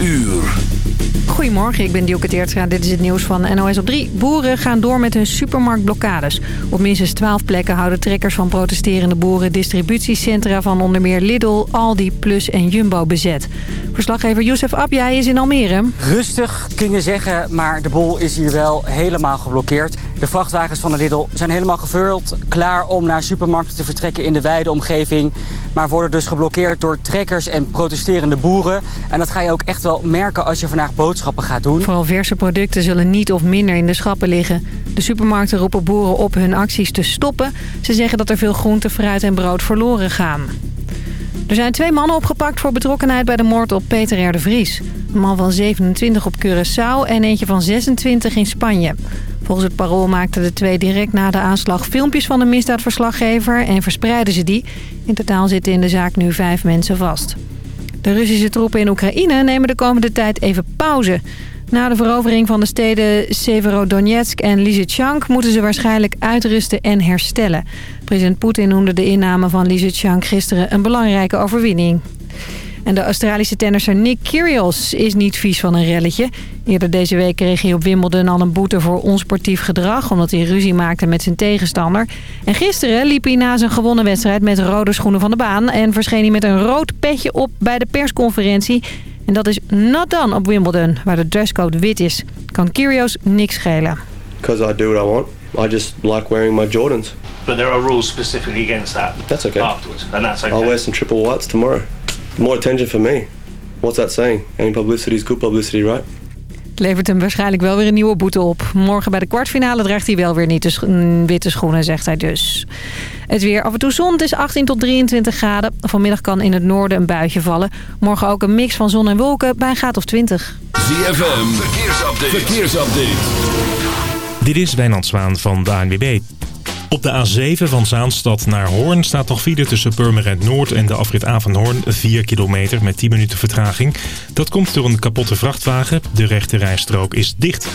uur. Goedemorgen, ik ben Dielke Teertstra. Dit is het nieuws van NOS op 3. Boeren gaan door met hun supermarktblokkades. Op minstens 12 plekken houden trekkers van protesterende boeren... distributiecentra van onder meer Lidl, Aldi, Plus en Jumbo bezet. Verslaggever Youssef Abjai is in Almere. Rustig kun je zeggen, maar de bol is hier wel helemaal geblokkeerd. De vrachtwagens van de Lidl zijn helemaal gevuld, klaar om naar supermarkten te vertrekken in de wijde omgeving. Maar worden dus geblokkeerd door trekkers en protesterende boeren. En dat ga je ook echt wel merken als je vandaag boodschappen gaat doen. Vooral verse producten zullen niet of minder in de schappen liggen. De supermarkten roepen boeren op hun acties te stoppen. Ze zeggen dat er veel groente, fruit en brood verloren gaan. Er zijn twee mannen opgepakt voor betrokkenheid bij de moord op Peter R. de Vries. Een man van 27 op Curaçao en eentje van 26 in Spanje. Volgens het parool maakten de twee direct na de aanslag filmpjes van de misdaadverslaggever en verspreidden ze die. In totaal zitten in de zaak nu vijf mensen vast. De Russische troepen in Oekraïne nemen de komende tijd even pauze. Na de verovering van de steden Severodonetsk en Lysychansk moeten ze waarschijnlijk uitrusten en herstellen. President Poetin noemde de inname van Lysychansk gisteren een belangrijke overwinning. En de Australische tennisser Nick Kyrgios is niet vies van een relletje. Eerder deze week kreeg hij op Wimbledon al een boete voor onsportief gedrag... omdat hij ruzie maakte met zijn tegenstander. En gisteren liep hij na zijn gewonnen wedstrijd met rode schoenen van de baan... en verscheen hij met een rood petje op bij de persconferentie... En dat is not done op Wimbledon, waar de dresscode wit is. Kan Kyrgios niks schelen. Because I do what I want. I just like wearing my Jordans. But there are rules specifically against that. That's okay. Afterwards, and that's okay. I'll wear some triple whites tomorrow. More attention for me. What's that saying? Any publicity is good publicity, right? Het levert hem waarschijnlijk wel weer een nieuwe boete op. Morgen bij de kwartfinale draagt hij wel weer niet de mm, witte schoenen, zegt hij dus. Het weer af en toe zon, het is 18 tot 23 graden. Vanmiddag kan in het noorden een buitje vallen. Morgen ook een mix van zon en wolken bij een graad of 20. ZFM, verkeersupdate. verkeersupdate. Dit is Wijnand Zwaan van de ANWB. Op de A7 van Zaanstad naar Hoorn staat nog file tussen Purmerend Noord en de afrit A van Hoorn. 4 kilometer met 10 minuten vertraging. Dat komt door een kapotte vrachtwagen. De rechte rijstrook is dicht.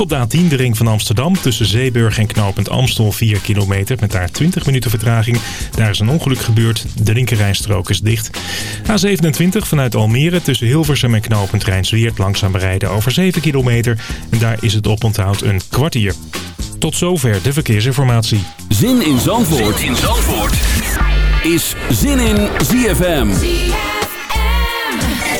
Op de A10 de ring van Amsterdam tussen Zeeburg en knooppunt Amstel 4 kilometer met daar 20 minuten vertraging. Daar is een ongeluk gebeurd. De linkerrijstrook is dicht. A27 vanuit Almere tussen Hilversum en knooppunt Rijnsweert langzaam bereiden over 7 kilometer. En daar is het oponthoud een kwartier. Tot zover de verkeersinformatie. Zin in Zandvoort, zin in Zandvoort. is Zin in ZFM.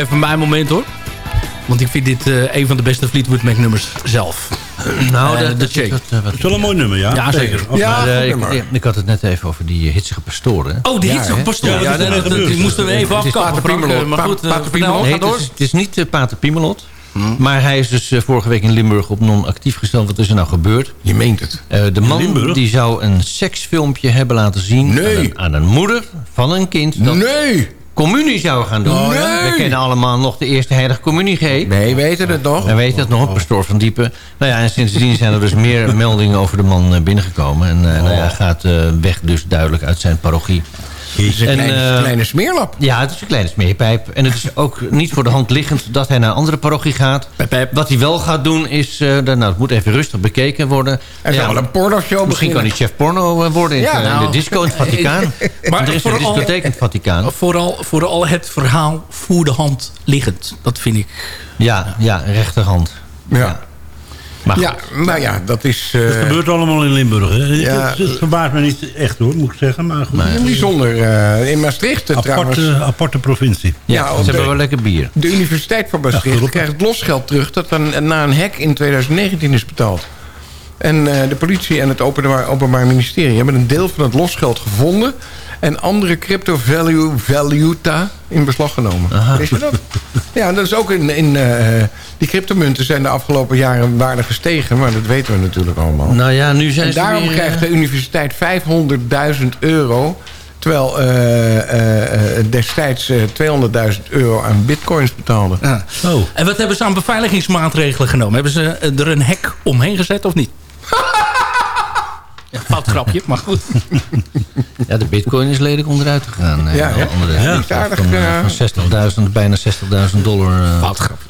Even mijn moment hoor. Want ik vind dit eh, een van de beste Fleetwood Mac nummers zelf. Nou, Eh, dat, de dat, is wel een mooi nummer, ja. Ja, zeker. Ja, maar, eh, ik, nummer. ik, ik had het net even over die hitsige pastoren. Oh, die Ja, hits hè? op pastoor. Ja, die moesten we even afkappen. Pater Maar goed, Pater vertel, Piemelot. ga Nee, het door. is, het is niet Pater Piemelot. Maar hij is dus vorige week in Limburg op non-actief gesteld. Wat is er nou gebeurd? Je meent het. Eh, de man die zou een seksfilmpje hebben laten zien... Nee. Aan, een, aan een moeder van een kind dat Nee! Communie zou gaan doen. We kennen allemaal nog de eerste heilige communie G. Nee, weten het nog? En weet het nog, een pastoor van Diepen. Nou ja, en sindsdien zijn er dus meer meldingen over de man eh, binnengekomen. En eh, nou ja, gaat eh, weg dus duidelijk uit zijn parochie. Het is een En, kleine, eh, kleine smeerlap. Ja, het is een kleine smeerpijp. En het is ook niet voor de hand liggend dat hij naar een andere parochie gaat. Wat hij wel gaat doen is... eh, nou, het moet even rustig bekeken worden. Hij zou wel een pornoshow Misschien kan hij chef porno eh, worden in, Ja, in nou, de disco in het Vaticaan. Maar er is een discotheek in het Vaticaan. Vooral, vooral het verhaal voor de hand liggend. Dat vind ik... Ja, ja, rechterhand. Ja. Maar. Ja, maar ja, dat is... eh, Het gebeurt allemaal in Limburg. Hè? Ja. Het, verbaast me niet echt hoor, moet ik zeggen. Maar goed. bijzonder. eh, in Maastricht eh, trouwens. aparte, aparte provincie. Ja, Ja, ze hebben wel lekker bier. De Universiteit van Maastricht krijgt het losgeld terug... dat dan na een hek in 2019 is betaald. En eh, de politie en het openbaar, openbaar ministerie... hebben een deel van het losgeld gevonden... en andere crypto value, valuta in beslag genomen. Wist je dat? Ja, dat is ook in... in eh, die cryptomunten zijn de afgelopen jaren waardig gestegen... maar dat weten we natuurlijk allemaal. Nou ja, nu zijn En ze daarom weer, krijgt eh, de universiteit 500.000 euro... terwijl eh, eh, eh, destijds eh, 200.000 euro aan bitcoins betaalde. Ja. Oh. En wat hebben ze aan beveiligingsmaatregelen genomen? Hebben ze eh, er een hek omheen gezet of niet? ja, fout grapje, maar goed. Ja, de bitcoin is lelijk onderuit gegaan. eh, Ja, Ja. Aardig, Van, eh, eh, van 60.000, bijna 60.000 dollar. eh, Fout grapje.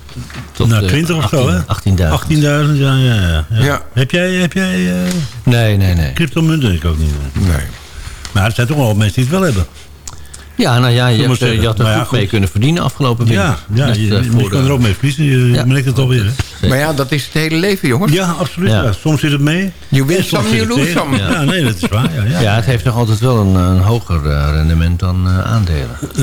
tot Nou, eh, 20 of zo, hè? 18.000. 18.000, ja, ja, ja. ja. Ja. Heb jij, heb jij eh Nee, nee, nee. cryptomunten? Ik ook niet. Nee. Maar er zijn toch wel mensen die het wel hebben. Ja, nou ja, je, hebt, eh, je had er Nou ja, goed mee goed. kunnen verdienen afgelopen winter. Ja, ja Net, je, eh, je kan er ook mee verliezen. Je, je Ja. merkt het alweer. Hè? Maar ja, dat is het hele leven, jongens. Ja, absoluut. Ja. Ja. Soms zit het mee. You win soms you lose some. Ja. nee, dat is waar. Ja, ja. Ja, het heeft nog altijd wel een, een hoger eh, rendement dan eh, aandelen. Eh,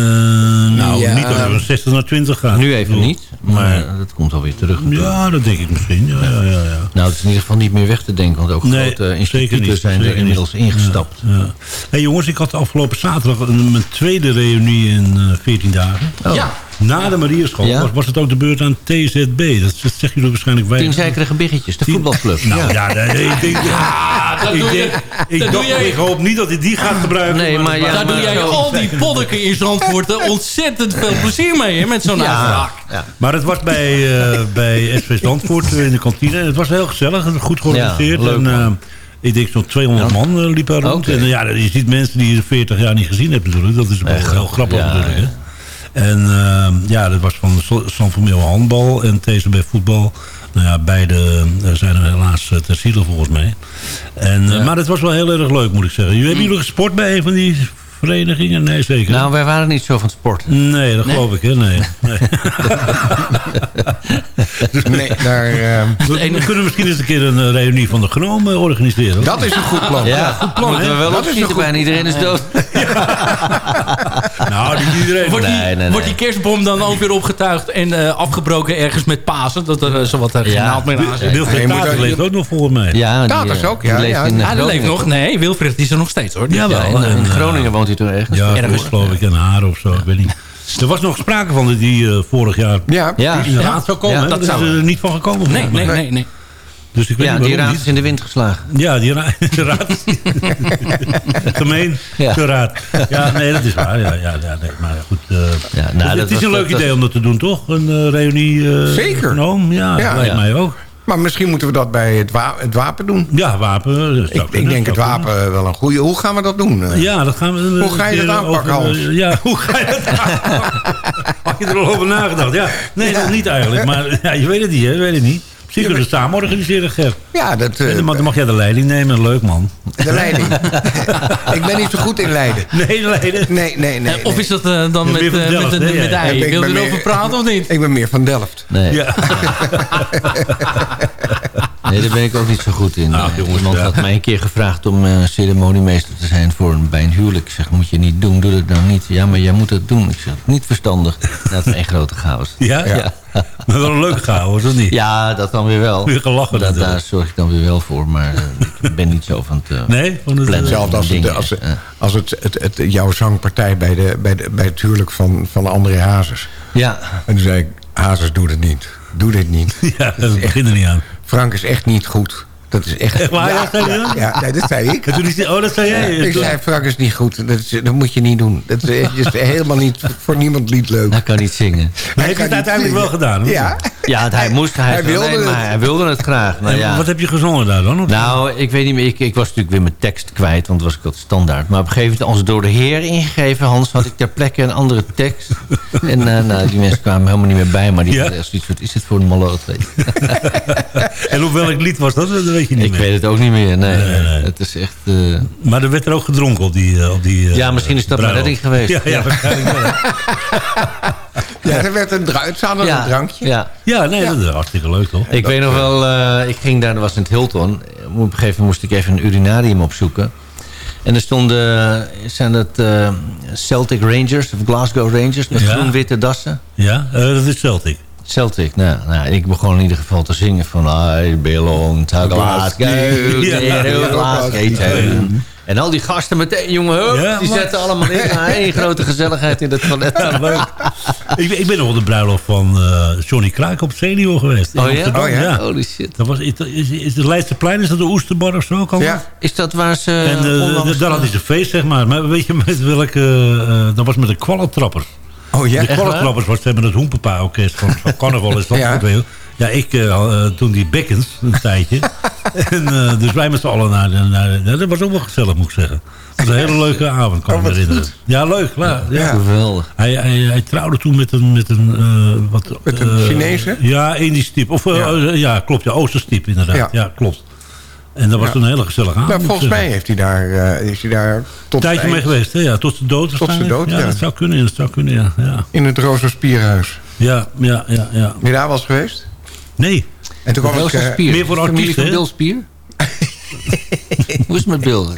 nou, Ja. niet als het van 60 naar 20 gaat. Nu even niet, maar dat komt alweer terug. Ja, dat denk ik misschien. Ja, ja, ja, ja. Nou, het is in ieder geval niet meer weg te denken, want ook Nee, grote instituten niet, zijn er inmiddels niet. ingestapt. Ja. Hey, jongens, ik had afgelopen zaterdag een, mijn tweede reunie in eh 14 dagen. Oh. Ja. Na de Marierschool Ja. was, was het ook de beurt aan TZB. Dat, dat zeg jullie waarschijnlijk Tien weinig. zeikerige biggetjes, de voetbalclub. Nou ja, ik denk... dat ik doe je- denk, ik dat dacht, doe ik hoop niet dat hij die gaat gebruiken. Nee, maar ja, Daar doe jij al die poddiken in Zandvoort er ontzettend veel plezier mee, hè, met zo'n Ja, ja. Maar het was bij, eh bij SV Zandvoort eh, in de kantine. En het was heel gezellig en goed georganiseerd. Ja, leuk, en, eh, ik denk zo'n 200 Ja. man eh, liepen er rond. En eh, ja, je ziet mensen die je 40 jaar niet gezien hebt natuurlijk. Dat is wel heel grappig ja, natuurlijk. Hè? En eh, ja, dat was van Zandvoort handbal en TSB voetbal. Nou ja, beide eh, zijn er helaas eh, ter ziele volgens mij. En, eh, Maar het was wel heel erg leuk moet ik zeggen. Jullie- Hebben jullie gesport bij een van die verenigingen? Nee, zeker. Nou, wij waren niet zo van het sporten. Nee, dat geloof ik, hè? Nee. nee. Nee, daar, eh, We, we kunnen misschien eens een keer een eh, reunie van de genomen organiseren. dat is een goed plan. Ja, goed plan, moeten we wel Dat is een opschieten goed- bijna. Iedereen is dood. Nou, niet iedereen. Wordt, Nee, die, nee, wordt nee. die kerstbom dan ook weer opgetuigd en eh, afgebroken ergens met Pasen? Dat er uh, zowat uh, geen naald meer aan zit. Wilfred leeft ook nog volgens mij. Ja, Dat is eh, ook, ja, leeft ja. eh, Ah, dat leeft Groningen. nog. Nee, Wilfred is er nog steeds hoor. Ja, in, En, in eh, Groningen woont hij toch ergens? Ja, Ergens. geloof ik, in Haren of zo, ik weet niet. Er was nog sprake van dat die eh, vorig jaar Ja, Ja, in de raad zou komen. Ja, dat is zou- er niet van gekomen. Nee, volgens nee, mij. nee, nee. Dus ik weet ja niet die raad niet. is in de wind geslagen. Ja, die raad. De raad. Gemeen. Ja. De raad. Ja, nee, dat is waar. Ja, ja, ja, nee, maar goed. eh, Ja, nou, het dat is was- een leuk dat- idee om dat te doen, toch? Een eh, reunie. eh, Zeker. genomen. Ja, Ja. dat lijkt Ja. mij ook. Maar misschien moeten we dat bij het, wa- het wapen doen. Ja, wapen. dat Ik, denk het wapen wel een goede. Hoe gaan we dat doen? eh? Ja, dat gaan we... Hoe ga je dat aanpakken, Hans? Ja, hoe ga je dat aanpakken? Had je er al over nagedacht? Ja, nee, nog niet eigenlijk. Maar ja, je weet het niet, hè? Je weet het niet. Kunnen we het samen organiseren, Ger. Ja, dat, eh, En dan mag- jij de leiding nemen. Leuk, man. de leiding. ik ben niet zo goed in leiden. Nee, leiden. Nee, nee, nee. Eh, Of is dat eh, dan Je met, eh, Delft, met, hè, met, met jij? ei? Ik Wil je erover praten of niet? Ik ben meer van Delft. Nee. Ja. Nee, daar ben ik ook niet zo goed in. Nou, jongens, Iemand ja. had mij een keer gevraagd om eh, ceremoniemeester te zijn voor een, bij een huwelijk. Ik zeg, moet je niet doen, doe dat nou niet. Ja, maar jij moet het doen. Ik zeg, niet verstandig. Dat is een grote chaos. Ja? Ja. Maar wel een leuke chaos, of niet? Ja, dat dan weer wel. Weer gelachen Dat, daar zorg ik dan weer wel voor. Maar eh, ik ben niet zo van het eh, Nee? Van het, plannen. Hetzelfde als, het, als, als het, het, het, jouw zangpartij bij, de, bij, de, bij het huwelijk van, van André Hazes. ja, En toen zei ik, Hazes, doe dit niet. Doe dit niet. Ja, dat begint er niet aan. Frank is echt niet goed. Dat is echt... Echt waar? Ja, Dat zei je dan? ja, nee, dat zei ik. En toen is die, oh, dat zei jij. Ik Toen- zei, Frank is niet goed. Dat, is, dat moet je niet doen. Dat is, is helemaal niet, voor niemand niet leuk. hij kan niet zingen. Maar heb je het uiteindelijk wel gedaan? hoor? Ja. Ja, hij, moest, hij, hij wilde nee, maar het. hij wilde het graag. Nou, ja. Wat heb je gezongen daar dan? Nou, ik weet niet meer. Ik, ik was natuurlijk weer mijn tekst kwijt, want was ik wat standaard. Maar op een gegeven moment, als door de Heer ingegeven, Hans, had ik ter plekke een andere tekst. En eh, nou, die mensen kwamen helemaal niet meer bij, maar die Ja? hadden echt zoiets van, is dit voor een maloot? Je? En op welk lied was dat? Dat weet je niet Ik meer. weet het ook niet meer, nee. Nee, nee. Het is echt... eh, Maar er werd er ook gedronken op die... eh, Op die eh, Ja, misschien is dat mijn bruiloft. redding geweest. Ja, ja, waarschijnlijk wel. Ja, er werd een, ja, een drankje. Ja. Ja, nee, dat is hartstikke leuk toch? Ik weet nog wel, eh, ik ging daar, dat was in het Hilton. Op een gegeven moment moest ik even een urinarium opzoeken. En er stonden, zijn dat eh, Celtic Rangers of Glasgow Rangers met Ja. groen-witte dassen? Ja, eh, dat is Celtic. Celtic, nou, nou, ik begon in ieder geval te zingen van I belong to Glasgow. En al die gasten meteen, jongen, hup, Ja, die zetten allemaal in. Één grote gezelligheid in het toilet. Ja, leuk. ik, ben- ik ben nog op de bruiloft van eh, Johnny Kraak op Senior geweest. Oh ja? Oh ja? Holy shit. Dat was, is, is, is het Leidseplein, is dat de Oesterbar of zo? Kan Ja. Is dat waar ze... En onlangs- daar had hij zijn feest, zeg maar. Maar weet je met welke... eh, dat was met de kwallentrappers. Oh ja? De kwallentrappers was hebben het Hoenpapa-orkest van, van Carnaval. Is dat Ja. ja. ja, ik eh, eh, toen die Beckens een tijdje. en, eh, dus wij met z'n allen naar, de- naar Dat was ook wel gezellig, moet ik zeggen. Het was een hele leuke avond, kan Oh, ik me wat herinneren. goed. Ja, leuk, klaar. Ja. Ja. Geweldig. Hij, hij, hij trouwde toen met een... Met een, eh, wat, Met een Chinese? Ja, Indisch type. Of, eh, Ja. klopt. Ja, Oosters type inderdaad. Ja. Ja, klopt. En dat was Ja. toen een hele gezellige avond. Nou, moet ik volgens mij heeft hij daar, eh, is hij daar tot Een tijdje mee geweest, hè? Ja, tot zijn dood. zijn waarschijnlijk. dood, ja. ja. Dat zou kunnen, dat zou kunnen, ja. Ja, in het Rosa Spierhuis. ja, ja, ja. ja. Ben je daar wel eens geweest? Nee, En toen kwam ik... Eh, Spier. meer voor Familie artiesten, van hè? Bill Spier? Hoe is het met Bill?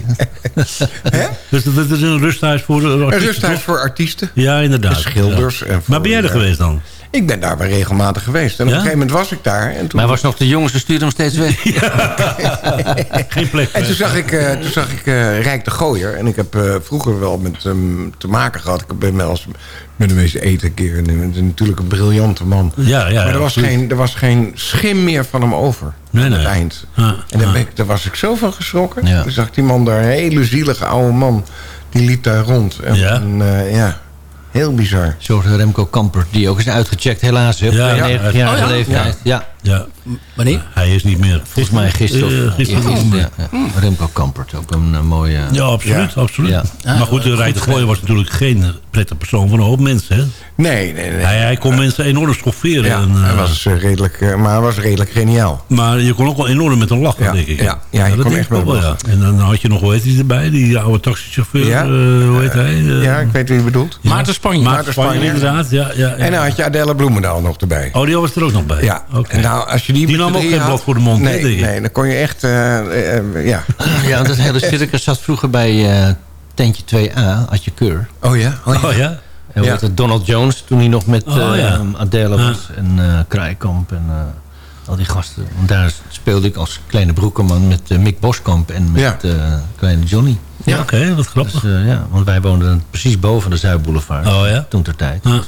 dus dat dat is een rusthuis voor de een artiesten, rusthuis toch? voor artiesten. Ja, inderdaad. En schilders. Ja. En voor, Maar ben jij er eh, geweest dan? Ik ben daar wel regelmatig geweest. En op Ja? een gegeven moment was ik daar. En toen, Maar hij was nog de jongste, stuurde hem steeds weg. Geen plek. en toen zag ik, eh, toen zag ik eh, Rijk de Gooier. En ik heb eh, vroeger wel met hem te maken gehad. Ik ben wel eens met hem eens eten een keer. En natuurlijk een briljante man. Ja, ja. maar er was, absoluut. geen, er was geen schim meer van hem over. Nee, aan het nee. eind. En daar, ja. ben ik, daar was ik zo van geschrokken. Toen zag die man daar, een hele zielige oude man. Die liep daar rond. En, Ja. en, ja, heel bizar. Zoals Remco Kamper, die ook is uitgecheckt, helaas. Op Ja, 92 ja. jarige Oh ja? leeftijd. Ja. Ja, Wanneer? hij is niet meer. volgens mij gisteren. Eh, gisteren ja, ja. Remco Kampert, ook een eh, mooie... Ja, absoluut. absoluut. Ja. maar goed, de Gooier was natuurlijk geen prettige persoon van een hoop mensen. Hè? Nee, nee, nee. Hij, hij kon mensen enorm schofferen. ja, en, eh, hij was eh, redelijk, eh, maar hij was redelijk geniaal. Maar je kon ook wel enorm met hem lachen, Ja, denk ik. ja, ja, je dat kon echt wel, ja. En dan had je nog, hoe heet hij erbij? Die oude taxichauffeur, Ja. eh, hoe heet hij? Eh, ja, ik weet wie je bedoelt. Maarten Spanje. Maarten Spanje, inderdaad. Ja, ja, ja. En dan had je Adelle Bloemendaal nog erbij. Oh, die was er ook nog bij? Ja, Oké. Nou, als je die, Die nam ook geen had- blad voor de mond, Nee, nee, dan kon je echt, eh, eh, ja. Ja, dat hele circus zat vroeger bij eh, Tentje 2A, Adje Keur. Oh ja? Oh ja. Oh ja? En Ja. het Donald Jones, toen hij nog met Oh, eh, ja. Adele was. En eh Kraaikamp en eh, al die gasten. Want daar speelde ik als kleine broekenman met eh, Mick Boskamp en met Ja. eh, kleine Johnny. Ja, oké, wat grappig. Dus, eh, ja, want wij woonden precies boven de Zuidboulevard. Oh, ja? Toen ter tijd. Ja. Dus,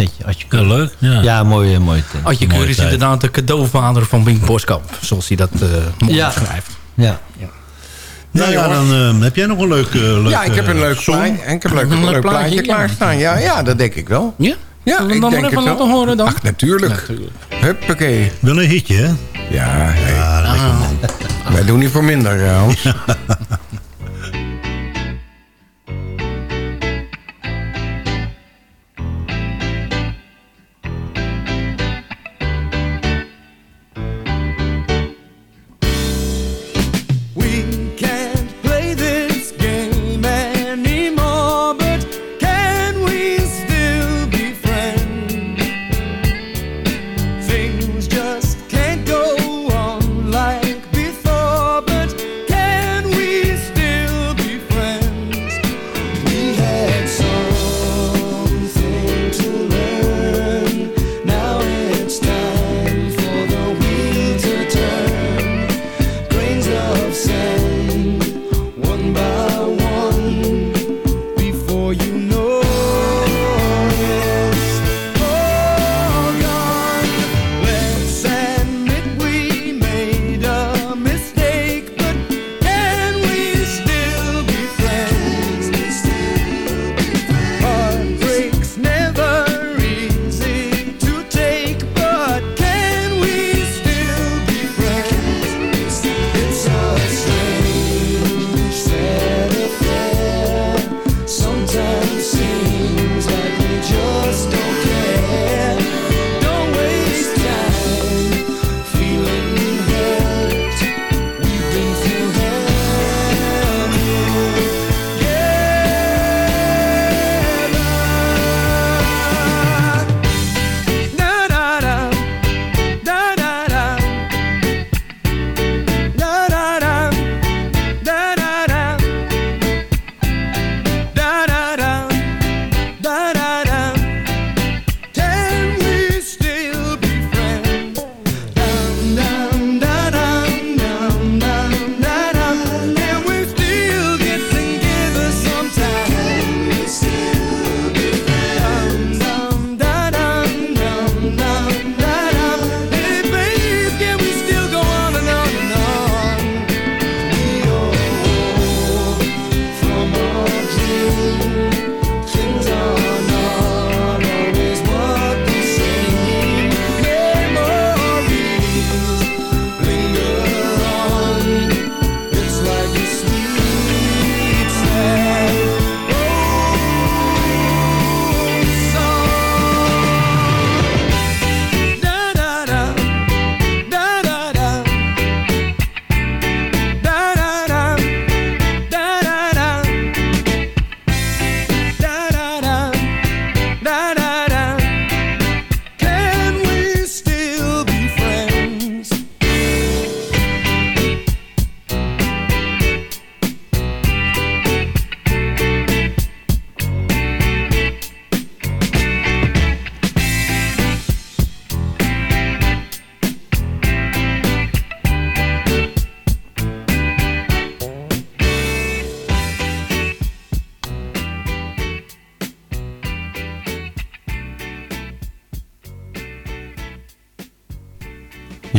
eh, Adje Keur. Ja, leuk. Ja. Ja, mooie, mooie tent. Adje Keur is inderdaad de cadeauvader van Wink Boskamp. Zoals hij dat eh mooi Ja. beschrijft. Ja. Nou ja, dan eh, heb jij nog een leuk, eh, leuk Ja, ik heb een leuk, song? plaatje, ik heb een leuk, Een leuk leuk plaatje, plaatje ja. klaarstaan. Ja, ja, dat denk ik wel. Ja? Ja, Zullen ik hem dan denk maar even het wel. laten horen dan? Ach, natuurlijk. Natuurlijk. Huppakee. Wel een hitje, hè? Ja. Ja, lekker man. wij doen niet voor minder, eh, Hans.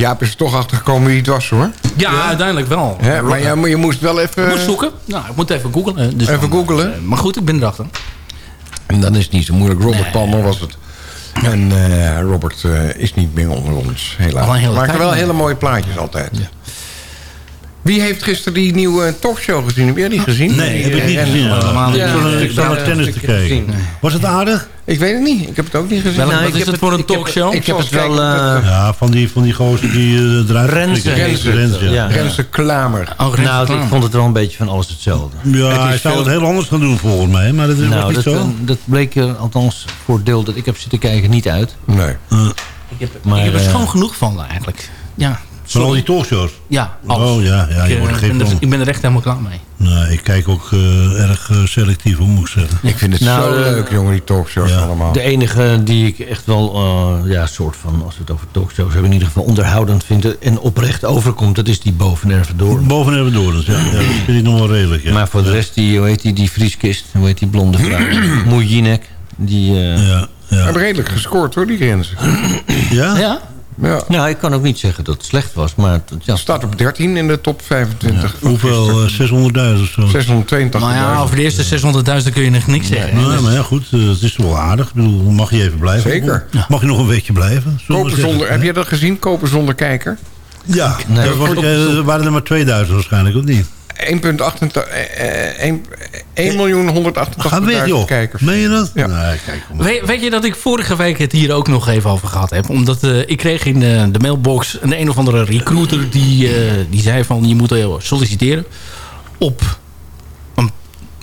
Jaap is er toch achter gekomen wie het was, hoor. Ja, uiteindelijk wel. Maar ja, maar je moest wel even... Ik moet zoeken. Nou, ik moet even googlen. Dus Even dan, googlen. eh, maar goed, ik ben erachter. En dan is het niet zo moeilijk. Robert Nee. Palmer was het. En eh, Robert eh, is niet meer onder ons, helaas. Tijd wel hele mooie plaatjes altijd. Wie heeft gisteren die nieuwe talkshow gezien? Heb jij die gezien? Nee, heb ik niet eh, gezien. Ren- Ja, Ja, Ik zat naar tennis te kijken. gezien. Was het aardig? Ik weet het niet. Ik heb het ook niet gezien. Welke- Nou, wat ik is heb het voor een ik heb- talkshow? Ik heb het wel, kijken. eh, Ja, van die, van die gozer die eh eruit Renze het. Renze, ja. Renze Klamer. Oh, Nou, ik vond het wel een beetje van alles hetzelfde. Ja, Het hij is zou veel- het heel anders gaan doen volgens mij, maar dat is Nou, niet dat, zo. eh, dat bleek er althans voor het deel dat ik heb zitten kijken niet uit. Nee. Ik heb, Maar, ik heb er eh, schoon genoeg van eigenlijk. Ja, Van al die talkshows. Ja, alles. Oh ja, ja je ik, wordt er eh, ben er, ik ben er echt helemaal klaar mee. Nee, ik kijk ook eh, erg eh, selectief, hoe moet ik zeggen. Ik vind het Nou, zo leuk, jongen, die talkshows ja. allemaal. De enige die ik echt wel, eh, ja, soort van, als we het over talkshows hebben, in ieder geval onderhoudend vind en oprecht overkomt, dat is die boven Erven door. Boven hebben ja. ja. Dat vind ik nog wel redelijk, ja. Maar voor de rest, die, hoe heet die, die Vrieskist, hoe heet die blonde vrouw? Moejinek, die... eh, ja, ja. Hij heeft redelijk gescoord, hoor, die Renze. Ja? Ja? Ja. Nou, ik kan ook niet zeggen dat het slecht was, maar... het- Ja, Staat op 13 in de top 25. van Hoeveel? gisteren. eh, 600.000 of zo? 682. Nou ja, over de eerste 600.000 kun je nog niks zeggen. Nee, maar ja, goed, eh, het is wel aardig. Ik bedoel, mag je even blijven? Zeker. Mag je nog een weekje blijven? Kopen zonder, heb je dat gezien? Kopen zonder kijker? Ja, Nee. er was- eh, er waren er maar 2000 waarschijnlijk, of niet? 1,88 eh, eh, 1 miljoen Ga weg, 188.000 joh. kijkers. Meen je dat? Ja. Nee, kijk. Weet, weet je dat ik vorige week het hier ook nog even over gehad heb? Omdat eh, ik kreeg in de, de mailbox een een of andere recruiter... die, eh, die zei van je moet eh, solliciteren op een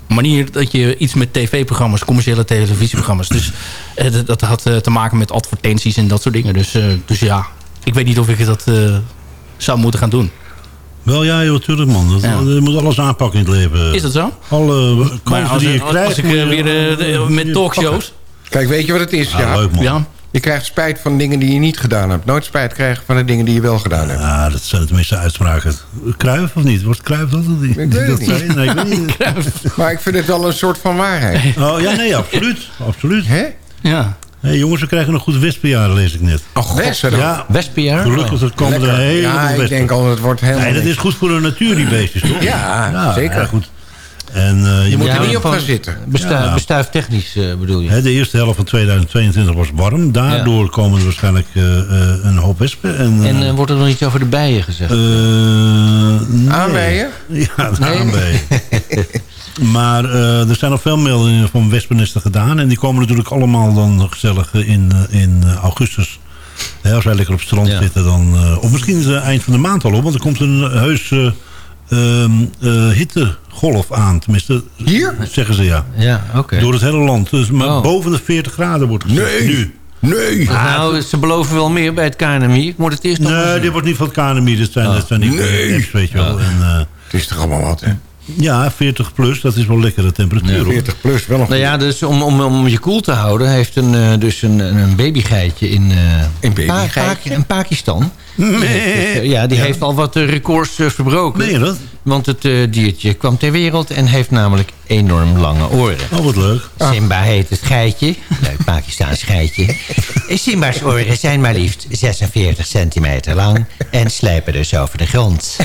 manier dat je iets met tv-programma's... commerciële televisieprogramma's... dus eh, dat- dat had eh, te maken met advertenties en dat soort dingen. Dus, eh, dus ja, ik weet niet of ik dat eh, zou moeten gaan doen. Wel ja, joh, tuurlijk man. Dat, Ja. Je moet alles aanpakken in het leven. Is dat zo? Alle Maar kansen als, die je als, krijgt... als ik eh, weer eh, de- met talkshows... Kijk, weet je wat het is? Ja, Ja, leuk man. Ja, Je krijgt spijt van dingen die je niet gedaan hebt. Nooit spijt krijgen van de dingen die je wel gedaan hebt. Ja, dat zijn tenminste uitspraken. Kruif of niet? Wordt Kruif dat of niet? Ik weet het Dat zei- Nee, ik weet niet. Maar ik vind het wel een soort van waarheid. Oh, ja, nee, absoluut. absoluut. Hè? ja. Hey, jongens, we krijgen een goed wespenjaar, lees ik net. Oh. Ja, Wespenjaar? gelukkig dat komen er hele Ja, ik wespen. denk al, het wordt helemaal Nee, dat is goed voor de natuur, die beestjes, toch? Ja, zeker. ja, goed. En, eh, je moet moet er niet op gaan zitten. Bestu Ja. Bestuiftechnisch eh, bedoel je? Hè, de eerste helft van 2022 was warm. Daardoor komen er waarschijnlijk eh, eh, een hoop wespen. En, En wordt er nog iets over de bijen gezegd? eh, nee. Aanbijen? Ja, de Nee. aanbijen. maar eh, er zijn al veel meldingen van wespennesten gedaan. En die komen natuurlijk allemaal dan gezellig in, eh, in eh, augustus. Hè, als wij lekker op het strand Ja. zitten dan... eh, of misschien eind van de maand al op. Want er komt een heus eh, ehm, eh, hittegolf aan. Tenminste, Hier? zeggen ze ja. Ja, oké. Door het hele land. Dus maar Oh. boven de 40 graden wordt gezegd. Nee. Nu. Nee. Nou, ze beloven wel meer bij het KNMI. Ik moet het eerst nog Nee, dit wordt niet van het KNMI. Dit zijn, dat zijn die Nee. apps, weet je wel. En, eh, Het is toch allemaal wat, hè? Ja, 40 plus, dat is wel lekkere temperatuur. hoor. 40 plus, wel nog Nou ja, dus om, om, om je koel te houden... heeft een, eh, dus een, een babygeitje in, eh, Een babygeitje? Pa- Pa- Die ja, die heeft al wat eh, records eh, verbroken. Je dat? Want het eh, diertje kwam ter wereld en heeft namelijk enorm lange oren. Oh, wat leuk. Simba heet het geitje. Leuk Pakistaans geitje. Simba's oren zijn maar liefst 46 centimeter lang... en slijpen dus over de grond.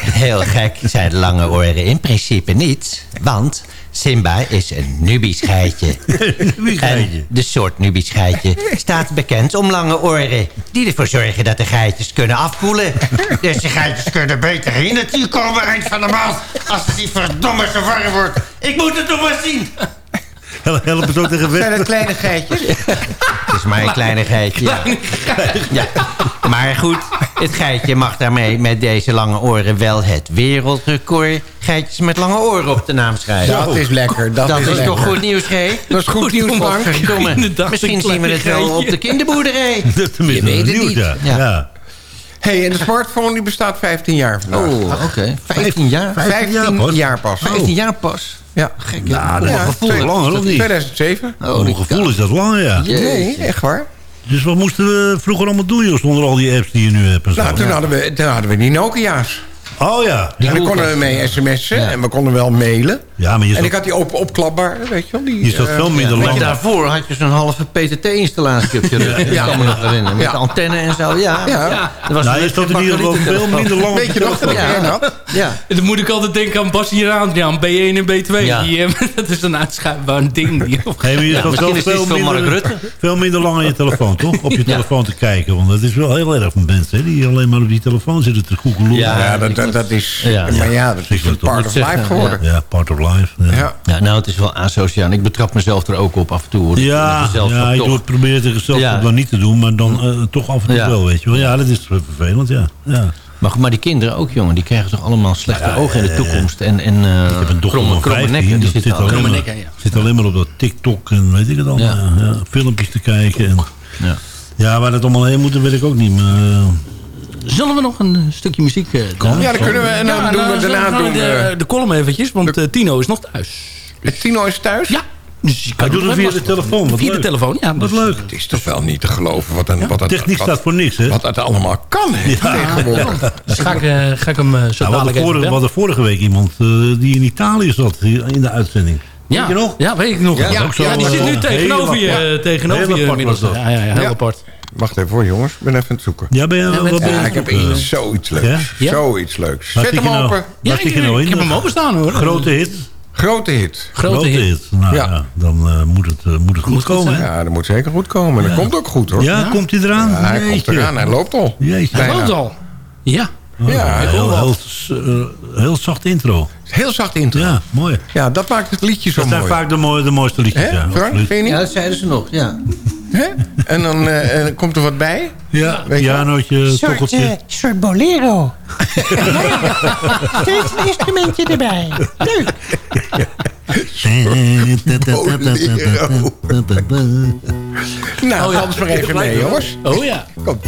Heel gek zijn lange oren in principe niet... want Simba is een Nubisch geitje. En de soort Nubisch geitje staat bekend om lange oren... die ervoor zorgen dat de geitjes kunnen afkoelen. Dus de geitjes kunnen beter in het komen eind van de maand... als het die verdomme warm wordt. Ik moet het nog maar zien. Hel- Help het ook tegen Zijn wespen. het kleine geitjes? Het is maar een kleine geitje. Ja. Ja. Maar goed, het geitje mag daarmee met deze lange oren wel het wereldrecord... geitjes met lange oren op de naam schrijven. Dat is lekker. Dat, Dat is, is lekker. toch goed nieuws, G? Dat is goed nieuws, Frank. Misschien zien we het wel op de kinderboerderij. Dat is tenminste Je weet het nieuws, niet. ja. Ja. Hey, en de smartphone die bestaat 15 jaar vandaag. Oh, oké. 15 jaar? 15 jaar pas. jaar pas. 15 jaar pas. Ja. Gek, Nou, dat Ja, gevoel twee- langer, of niet? 2007. Oh, Een gevoel is dat lang, ja. Nee, echt waar. Dus wat moesten we vroeger allemaal doen, joh, zonder al die apps die je nu hebt en zo? Nou, toen hadden we, toen hadden we die Nokia's. Oh ja. En daar konden we mee sms'en Ja. en we konden wel mailen. Ja, maar je en ik had die open opklapbaar, weet je wel. Die, Je zat eh, veel minder ja. lang. Daarvoor had je zo'n halve PTT-installatie op je rug. Ja. kan me nog herinneren. Met Ja. de antenne en zo. Ja, Ja. ja. Dat was Nou, je in ieder geval veel minder lang op Weet je had? Ja. En dan moet ik altijd denken aan Bas hier aan. Ja, aan B1 en B2. Ja. Die, eh, dat is een uitschuifbaar ding. Die Hey, maar je zat wel veel minder, Rutte. veel minder lang aan je telefoon, toch? Op je telefoon te kijken. Want dat is wel heel erg van mensen hè, die alleen maar op die telefoon zitten te googelen. Ja, Ja, dat, dat, dat is... Ja. Maar ja, dat is part toch? of life geworden. Ja, part of life. Ja, Ja. Ja, nou, het is wel asociaal. Ik betrap mezelf er ook op af en toe. hoor. ja, gezelschap ja je toch. doet, probeert het zelf Ja. wel niet te doen, maar dan eh, toch af en toe Ja. wel, weet je wel. Ja, dat is vervelend, ja. ja. Maar, goed, maar die kinderen ook, jongen. Die krijgen toch allemaal slechte ogen in de toekomst. En, en uh, Ik heb een dochter kromme, 15, nekken. Die zit alleen, kromme maar, nekken, ja. zit alleen maar op dat TikTok en weet ik het allemaal. Ja. Ja. filmpjes te kijken. En, Ja. ja, waar dat allemaal heen moet, dat weet ik ook niet. Maar, eh, Zullen we nog een eh, stukje muziek uh, Ja, dat kunnen we. En dan doen we daarna doen de, de column eventjes, want eh, Tino is nog thuis. Tino is thuis? Ja. Dus je kan Hij doet het nog via de telefoon, wat Via de leuk. telefoon, ja. wat dus- leuk. Het is toch wel niet te geloven wat, een, wat, dat, Techniek wat, staat voor niks, hè? wat het allemaal kan hè, tegenwoordig. Dus ga ik, eh, ga ik hem eh, zo Nou, we, dadelijk hadden even vorige, we hadden vorige week iemand eh, die in Italië zat in de uitzending. Ja, Weet je nog? ja, weet ik nog. Ja, Ja, ook zo, ja, die zit nu eh, tegenover je. eh, Tegenover je apart dat. Ja, ja, ja, heel Ja. apart. Wacht even voor jongens, ik ben even aan het zoeken. Ja, ben je, met- wat ben je Ja, aan ik heb zoiets leuks. Ja? Ja? Zoiets leuks. Zet zit hem nou? open. Ja, ik, je nou ik heb hem openstaan hoor. Grote hit. Grote hit. Grote Grote hit. hit. Nou Ja. ja, dan eh, moet, het, eh, moet het goed komen. hè? Ja, dat moet zeker goed komen. Dat komt ook goed hoor. Ja, komt hij eraan? Ja, hij komt eraan. Hij loopt al. Jeetje. Hij loopt al. Ja. Ja, heel, heel, heel, heel zacht intro. Heel zacht intro. Ja, mooi. Ja, dat maakt het liedje zo Dat zijn mooi. vaak de, mooie, de mooiste liedjes. Hè, ja, Frank? absoluut. Vind je niet? Ja, dat zeiden ze nog, ja. Hè? En dan eh, en dan komt er wat bij. Ja, Weet je wel? pianootje, tokkeltje. soort bolero. Steeds een instrumentje erbij. Leuk. Nou, Oh ja. dans maar even mee, jongens. Oh ja. Komt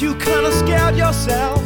you kinda scared yourself,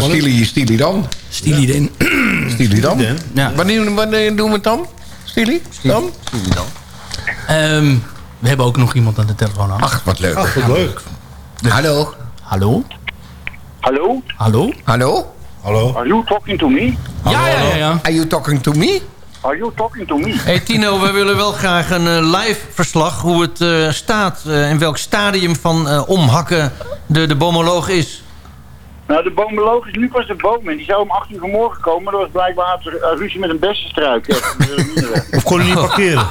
Ja, Stili, Stili dan. Stili dan. Stili dan. Ja. Wanneer, wanneer doen we het dan? Stili? Dan? Stili dan. Ehm, we hebben ook nog iemand aan de telefoon aan. Ach, wat leuk. Ach, wat leuk. Hallo. Hallo? Hallo? Hallo? Hallo? Hallo? Are you talking to me? Ja, ja, ja, ja. Are you talking to me? Are you talking to me? Hey Tino, we willen wel graag een eh, live verslag hoe het eh, staat. eh, in welk stadium van eh, omhakken de, de bomoloog is. Nou, de boomoloog is nu pas de boom en die zou om 8 uur vanmorgen komen, maar er was blijkbaar een ruzie met een bessenstruik. Eh, Of kon je niet parkeren?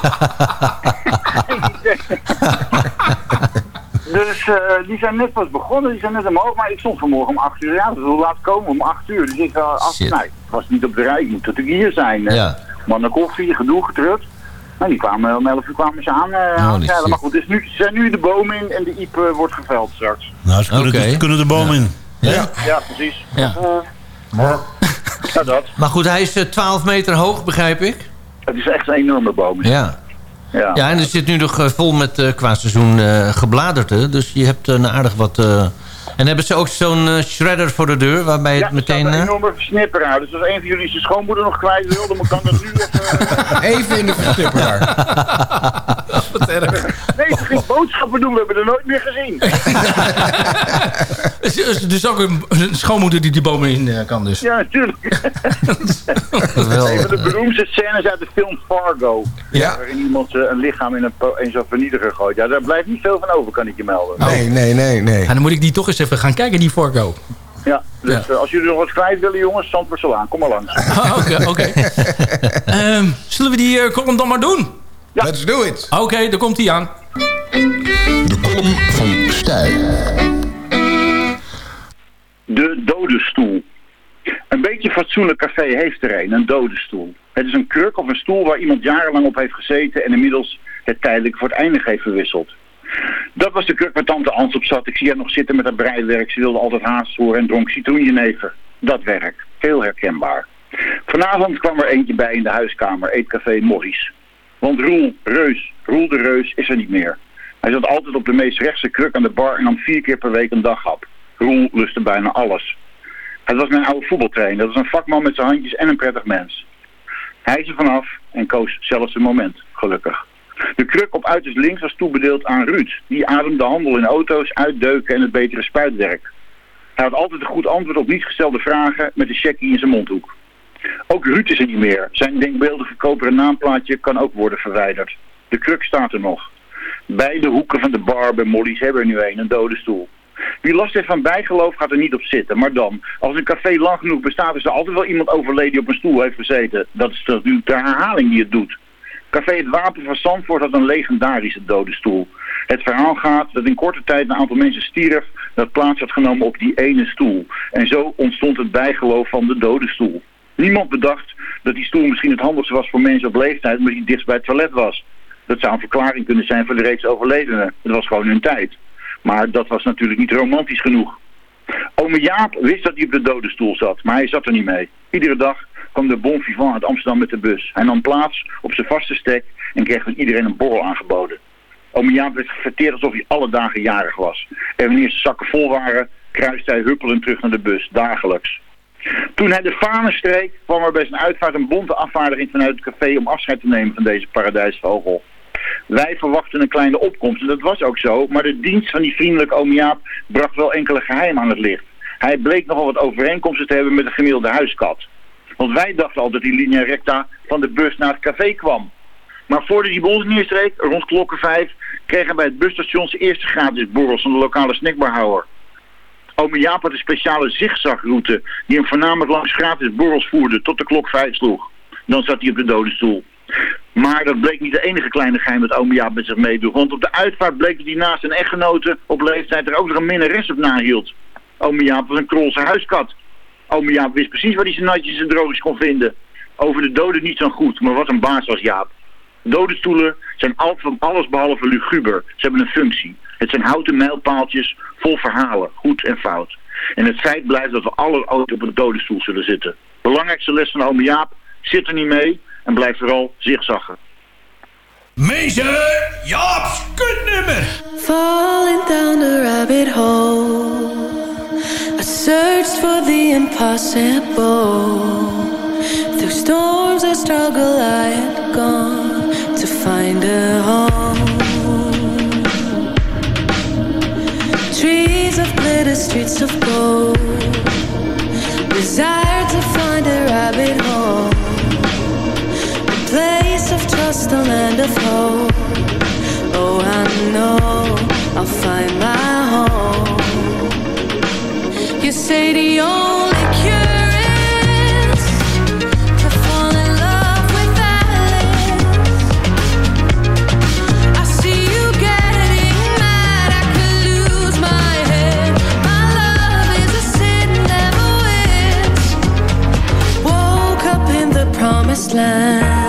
Dus eh, die zijn net pas begonnen, die zijn net omhoog, maar ik stond vanmorgen om 8 uur. Ja, dus hoe laat komen om 8 uur? Dus ik uh, af, Shit. nee, ik was niet op de rij, ik moet natuurlijk hier zijn. eh. Ja. Mannen koffie, gedoe, gedrukt. Nou, die kwamen om 11 uur kwamen ze aan. eh zeilen. shit. maar goed, dus nu, ze zijn nu de boom in en de iep eh, wordt geveld straks. Nou, ze kunnen, Oké. ze kunnen de boom in. Ja. Ja, precies. Ja. Eh, ja, dat. Maar goed, hij is eh, 12 meter hoog, begrijp ik. Het is echt een enorme boom. Ja. Ja. Ja, en er zit nu nog eh, vol met eh, qua seizoen eh, gebladerte. Dus je hebt een aardig wat... eh, En hebben ze ook zo'n eh, shredder voor de deur, waarbij het Ja, er meteen... staat een eh, enorme versnipperaar. Dus als een van jullie zijn schoonmoeder nog kwijt wilde, dan kan dat nu even... Even in de versnipperaar. Wat erg. Nee, ze ging boodschappen doen, we hebben er nooit meer gezien. Dus, dus- dus ook een, een schoonmoeder die die bomen in eh, kan dus. Ja, natuurlijk. Een van de beroemdste scènes uit de film Fargo. Ja. Waarin iemand eh, een lichaam in, een po- in zo'n vernietiger gooit. Ja, daar blijft niet veel van over, kan ik je melden. Nee, nee, nee, nee. En dan moet ik die toch eens even gaan kijken, die Forgo. Ja, dus eh, als jullie nog wat kwijt willen, jongens, Zandvoort zo aan. Kom maar langs. Ah, Oké, oké. Ehm, zullen we die eh, column dan maar doen? Let's do it. Oké, daar komt hij aan. De column van Stijl. De dode stoel. Een beetje fatsoenlijk café heeft er een, een dode stoel. Het is een kruk of een stoel waar iemand jarenlang op heeft gezeten en inmiddels het tijdelijk voor het eindig heeft verwisseld. Dat was de kruk waar tante Ans op zat. Ik zie haar nog zitten met haar breiwerk. Ze wilde altijd haast horen en dronk citroenjenever. Dat werk. Heel herkenbaar. Vanavond kwam er eentje bij in de huiskamer, eetcafé Morris. Want Roel, Reus, Roel de Reus is er niet meer. Hij zat altijd op de meest rechtse kruk aan de bar en nam vier keer per week een daghap. Roel lustte bijna alles. Het was mijn oude voetbaltrainer. Dat was een vakman met zijn handjes en een prettig mens. Hij is er vanaf en koos zelfs een moment, gelukkig. De kruk op uiterst links was toebedeeld aan Ruud. Die ademde handel in auto's, uitdeuken en het betere spuitwerk. Hij had altijd een goed antwoord op niet gestelde vragen met een checkie in zijn mondhoek. Ook Ruud is er niet meer. Zijn denkbeeldige koperen naamplaatje kan ook worden verwijderd. De kruk staat er nog. Beide hoeken van de bar bij Molly's hebben er nu een, een dode stoel. Wie last heeft van bijgeloof gaat er niet op zitten. Maar dan, als een café lang genoeg bestaat, is er altijd wel iemand overleden die op een stoel heeft gezeten. Dat is natuurlijk de herhaling die het doet. Café Het Wapen van Zandvoort had een legendarische dode stoel. Het verhaal gaat dat in korte tijd een aantal mensen stierf dat plaats had genomen op die ene stoel. En zo ontstond het bijgeloof van de dode stoel. Niemand bedacht dat die stoel misschien het handigste was voor mensen op leeftijd, omdat die dichtst bij het toilet was. Dat zou een verklaring kunnen zijn voor de reeds overledenen. Het was gewoon hun tijd. Maar dat was natuurlijk niet romantisch genoeg. Ome Jaap wist dat hij op de dode stoel zat, maar hij zat er niet mee. Iedere dag kwam de bon vivant uit Amsterdam met de bus. Hij nam plaats op zijn vaste stek en kreeg van iedereen een borrel aangeboden. Ome Jaap werd gefeteerd alsof hij alle dagen jarig was. En wanneer zijn zakken vol waren, kruiste hij huppelend terug naar de bus, dagelijks. Toen hij de fanen streek, kwam er bij zijn uitvaart een bonte afvaardiging vanuit het café om afscheid te nemen van deze paradijsvogel. Wij verwachten een kleine opkomst en dat was ook zo, maar de dienst van die vriendelijke oom Jaap bracht wel enkele geheimen aan het licht. Hij bleek nogal wat overeenkomsten te hebben met de gemiddelde huiskat. Want wij dachten al dat die linea recta van de bus naar het café kwam. Maar voordat die bons neerstreek, rond klokken vijf, kreeg hij bij het busstation zijn eerste gratis borrels van de lokale snackbarhouwer. Ome Jaap had een speciale zigzagroute die hem voornamelijk langs gratis borrels voerde tot de klok vijf sloeg. Dan zat hij op de dode stoel. Maar dat bleek niet de enige kleine geheim dat ome Jaap met zich meedroeg. Want op de uitvaart bleek dat hij naast zijn echtgenote op leeftijd er ook nog een minnares op nahield. Ome Jaap was een krolse huiskat. Ome Jaap wist precies waar hij zijn natjes en droogjes kon vinden. Over de doden niet zo goed, maar wat een baas was Jaap. Dode stoelen zijn altijd van alles behalve luguber. Ze hebben een functie. Het zijn houten mijlpaaltjes vol verhalen, goed en fout. En het feit blijft dat we alle ooit op een dode stoel zullen zitten. Belangrijkste les van ome Jaap, zit er niet mee en blijf vooral zigzaggen. Meester Jaap's kutnummer. Falling down the rabbit hole. I search for the impossible. Through storms of struggle, I had gone find a home. Trees of glitter, streets of gold. Desire to find a rabbit hole. A place of trust, a land of hope. Oh, I know I'll find my home. You say the only promised land.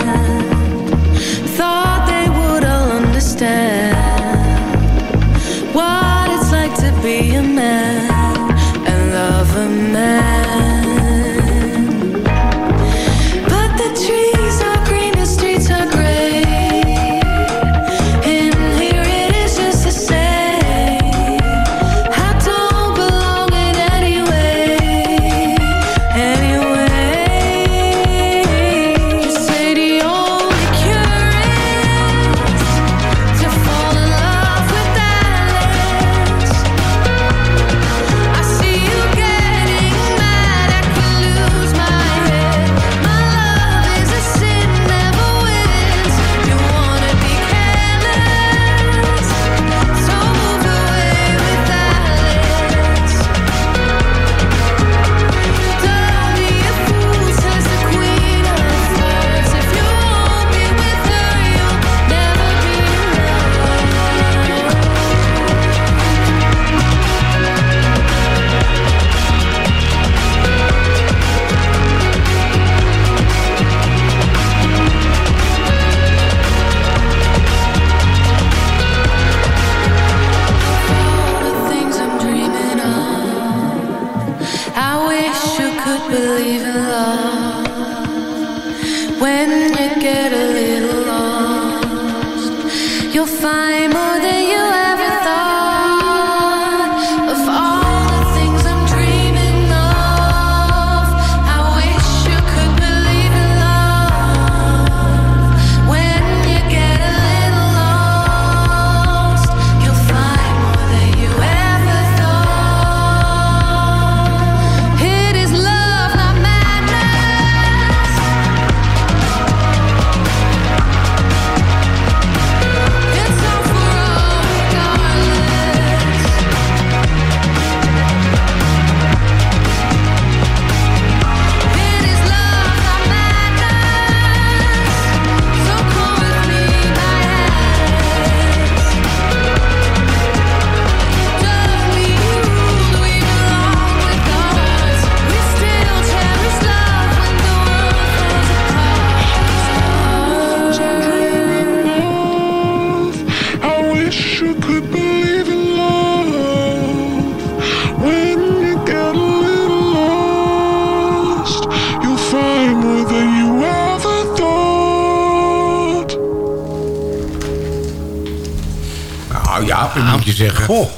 Moet je zeggen. Goh.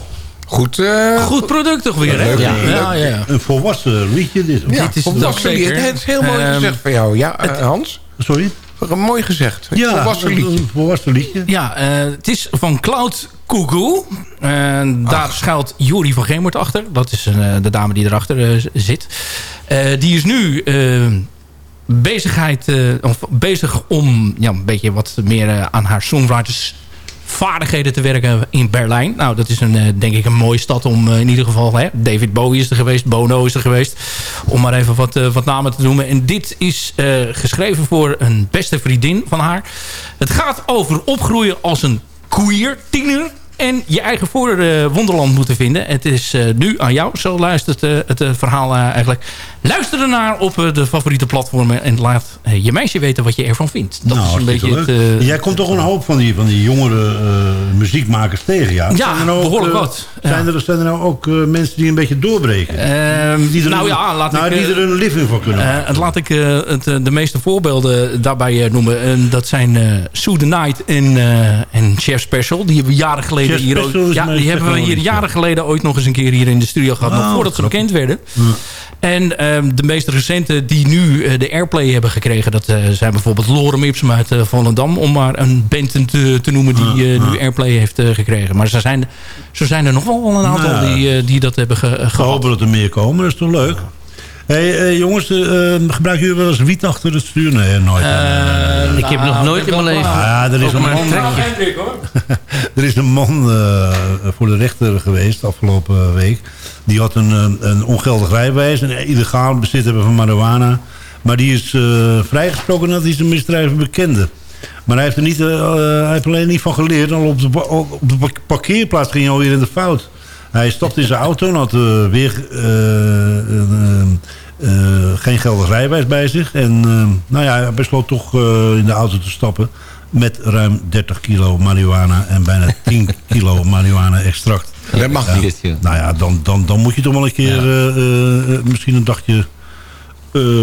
Goed, eh, Goed product toch weer, hè? Ja, ja, ja. Een volwassen liedje dit. Ja, Dit is volwassen dat lied. zeker. Het is heel mooi Ehm, gezegd van jou. Ja, eh, Hans? Sorry? Mooi gezegd. Ja, volwassen een- liedje. een volwassen liedje. Ja, eh, het is van Cloud Cuckoo. En daar schuilt Jori van Gemert achter. Dat is eh, de dame die erachter eh, zit. Eh, die is nu bezigheid, eh, of bezig om ja, een beetje wat meer aan haar songwriters vaardigheden te werken in Berlijn. Nou, dat is een, eh, denk ik een mooie stad om eh, in ieder geval... Hè, David Bowie is er geweest, Bono is er geweest. Om maar even wat, eh, wat namen te noemen. En dit is geschreven voor een beste vriendin van haar. Het gaat over opgroeien als een queer tiener... en je eigen voor wonderland moeten vinden. Het is nu aan jou. Zo luistert het verhaal eigenlijk. Luister ernaar op eh, de favoriete platformen... en laat eh, je meisje weten wat je ervan vindt. Dat Nou, is een beetje het... eh, Jij komt toch een hoop van die, van die jongere muziekmakers tegen, ja? Ja, nou ook, behoorlijk eh, wat. Zijn, er, zijn er nou ook eh, mensen die een beetje doorbreken? Ehm, die er nou een, ja, laat nou, ik... die er een living voor kunnen laat ik het, de meeste voorbeelden daarbij noemen. En dat zijn Sue the Night en, en Chef Special. Die hebben we jaren geleden hier... Is Ja, die hebben we hier jaren geleden ooit nog eens een keer hier in de studio gehad. Nog voordat ze bekend werden. En de meest recente die nu eh, de airplay hebben gekregen... dat eh, zijn bijvoorbeeld Lorem Ipsum uit eh, Volendam... om maar een band te, te noemen die nu airplay heeft gekregen. Maar er zijn, zo zijn er nog wel een aantal Nou die, die dat hebben ge, We gehad. hopen dat er meer komen, dat is toch leuk? Hey, eh, jongens, eh, gebruiken jullie wel eens wiet achter het stuur? Nee, nooit. Eh, Ik heb nog nooit in mijn leven... Ja, er is een man, een trekje. er is een man eh, voor de rechter geweest afgelopen week. Die had een, een ongeldig rijbewijs, een illegaal bezit hebben van marihuana. Maar die is eh, vrijgesproken dat hij is een misdrijven bekende. Maar hij heeft er niet, hij heeft alleen niet van geleerd. Al op de, op de pa- parkeerplaats ging hij alweer in de fout. Hij stapte in zijn auto en had eh, weer eh, een, eh, eh, geen geldig rijbewijs bij zich. En eh, nou ja, hij besloot toch eh, in de auto te stappen met ruim 30 kilo marihuana en bijna 10 kilo marihuana extract. Dat mag niet. Nou ja, dan, dan, dan moet je toch wel een keer eh, eh, eh, misschien een dagje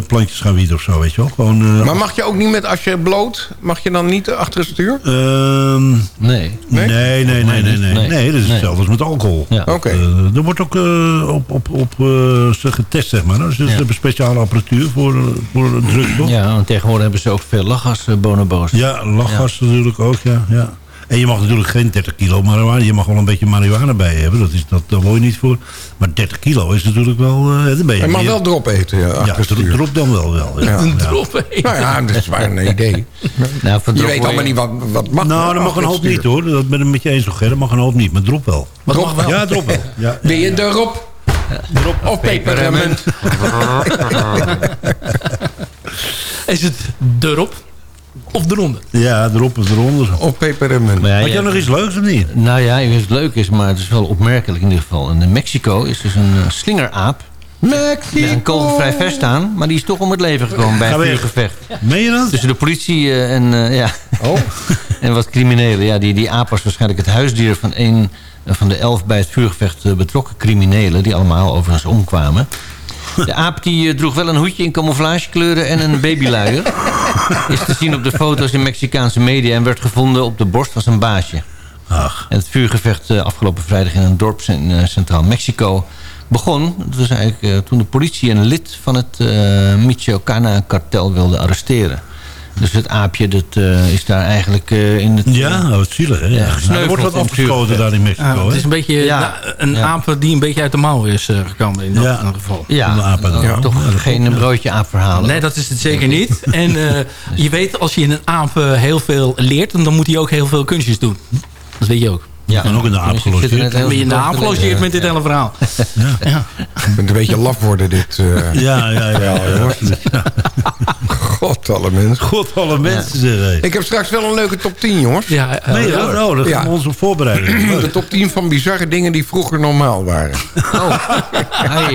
plantjes gaan wieden of zo, weet je wel. Gewoon, eh, Maar mag je ook niet met, als je bloot, mag je dan niet achter het stuur? Ehm, Nee. nee, nee, nee, nee, nee. Nee, dat is Nee. hetzelfde als met alcohol. Ja. Oké. Eh, er wordt ook eh, op, op, op eh, ze getest, zeg maar. Dus Ja. ze hebben speciale apparatuur voor, eh, voor drugs, toch? Ja, want tegenwoordig hebben ze ook veel lachgas, eh, bonobo's. Ja, lachgas natuurlijk ook, ja, ja. En je mag natuurlijk geen 30 kilo marihuana. Je mag wel een beetje marihuana bij je hebben. Dat is, dat, daar word je niet voor. Maar 30 kilo is natuurlijk wel... eh dan ben je Je mag wel drop eten ja, Ja, drop dan wel wel. Ja. Ja. Een Ja. drop, hé. Nou ja, dat is maar een idee. Nou, Je drop weet allemaal niet wat, wat mag. Nou, dat mag een hoop niet hoor. Dat ben ik met je eens, Ger. Dat mag een hoop niet. Maar drop wel. Wat mag wel? Ja, drop wel. Ja, Ben je erop? drop. Of pepermunt? Is het erop of eronder? Ja, erop of eronder. Of pepermunt? Ja, Had ja, jij nog iets leuks of niet? Nou ja, ik weet of het leuk is, maar het is wel opmerkelijk in ieder geval. In Mexico is dus een eh, slingeraap met een Mexico. kogelvrij vest aan. Maar die is toch om het leven gekomen bij een weg. vuurgevecht. Meen je dat? Tussen de politie eh, en, eh, ja, Oh, en wat criminelen. Ja, die, die aap was waarschijnlijk het huisdier van een van de elf bij het vuurgevecht betrokken criminelen... die allemaal overigens omkwamen. De aap die eh, droeg wel een hoedje in camouflagekleuren en een babyluier. Is te zien op de foto's in Mexicaanse media... en werd gevonden op de borst van zijn baasje. Ach, En het vuurgevecht eh, afgelopen vrijdag in een dorp in eh, Centraal Mexico begon. Dat was eigenlijk toen de politie een lid van het Michoacana-kartel wilde arresteren. Dus het aapje dat, eh, is daar eigenlijk eh, in het... ja, oh, wat zielig hè. Ja. Nou, er wordt wat afgeschoten daar in Mexico. Ja, het is een beetje Ja. nou, een Ja. aap die een beetje uit de mouw is eh, gekomen in dat Ja. geval. Ja, Van de apen dan. eh, toch Ja, geen broodje aap verhalen. Nee, dat is het zeker niet. En eh, je weet, als je in een aap eh, heel veel leert... dan moet hij ook heel veel kunstjes doen. Dat weet je ook. ja. En ook in de aap er gelogeerd. ben je in de aap gelogeerd met dit hele verhaal. ik ben een beetje laf worden dit. eh Ja, ja, ja. Ja, ja. God, alle mensen. God, alle mensen zeggen. Ik heb straks wel een leuke top 10, jongens. Ja, eh, Nee, dat, oh, dat Ja. gaan we ons op voorbereiden. De top 10 van bizarre dingen die vroeger normaal waren. Oh, hey,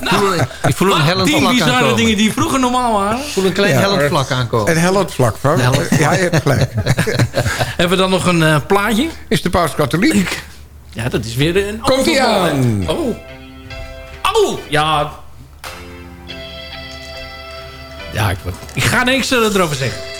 ik, voel, ik voel een hellend tien vlak bizarre aankomen. dingen die vroeger normaal waren. Ik voel een klein Ja, hellend vlak aankomen. Het hellend vlak, hellend Ja, je hebt gelijk. Hebben we dan nog een eh, plaatje? Is de paus katholiek? Ja, dat is weer een... Komt-ie aan. Oh. Oh, ja. Ja, ik, ik ga niks eh, erover zeggen.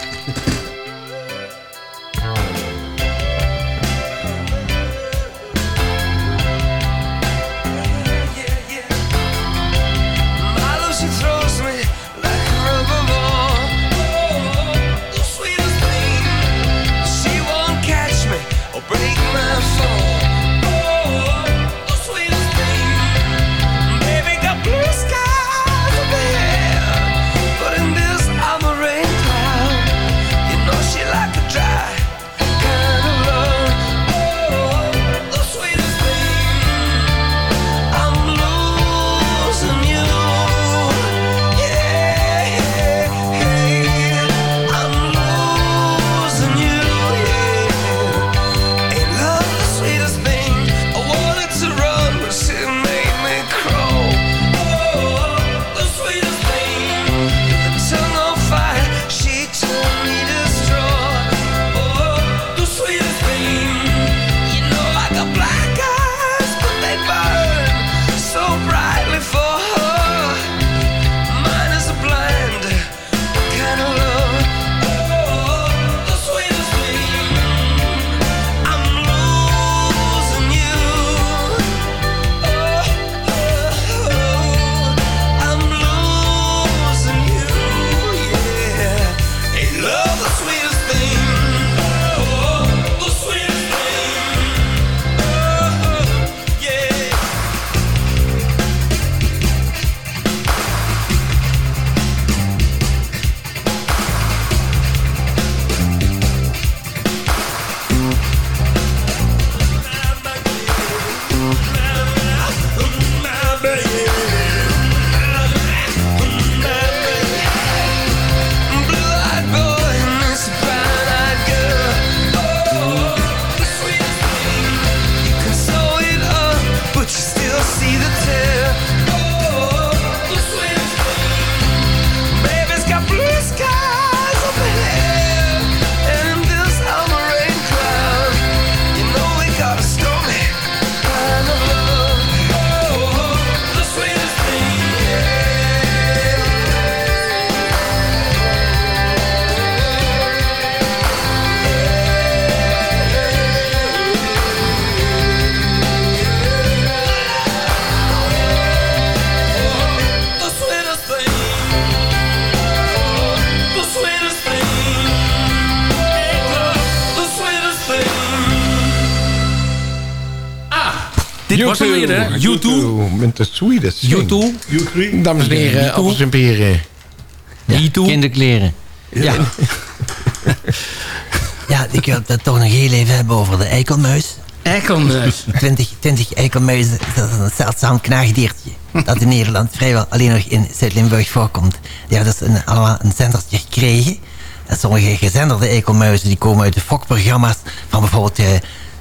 Was hem weer, hè? U2. Met de sweetest. U2. U3. Dames en heren, U2. appels en peren. Ja, kinderkleren. Ja. ja, ik wil het toch nog heel even hebben over de eikelmuis. Eikelmuis. 20, 20 eikelmuizen, dat is een zeldzaam knaagdiertje. Dat in Nederland vrijwel alleen nog in Zuid-Limburg voorkomt. Die hebben dus een, allemaal een zendertje gekregen. En sommige gezenderde eikelmuizen die komen uit de fokprogramma's van bijvoorbeeld eh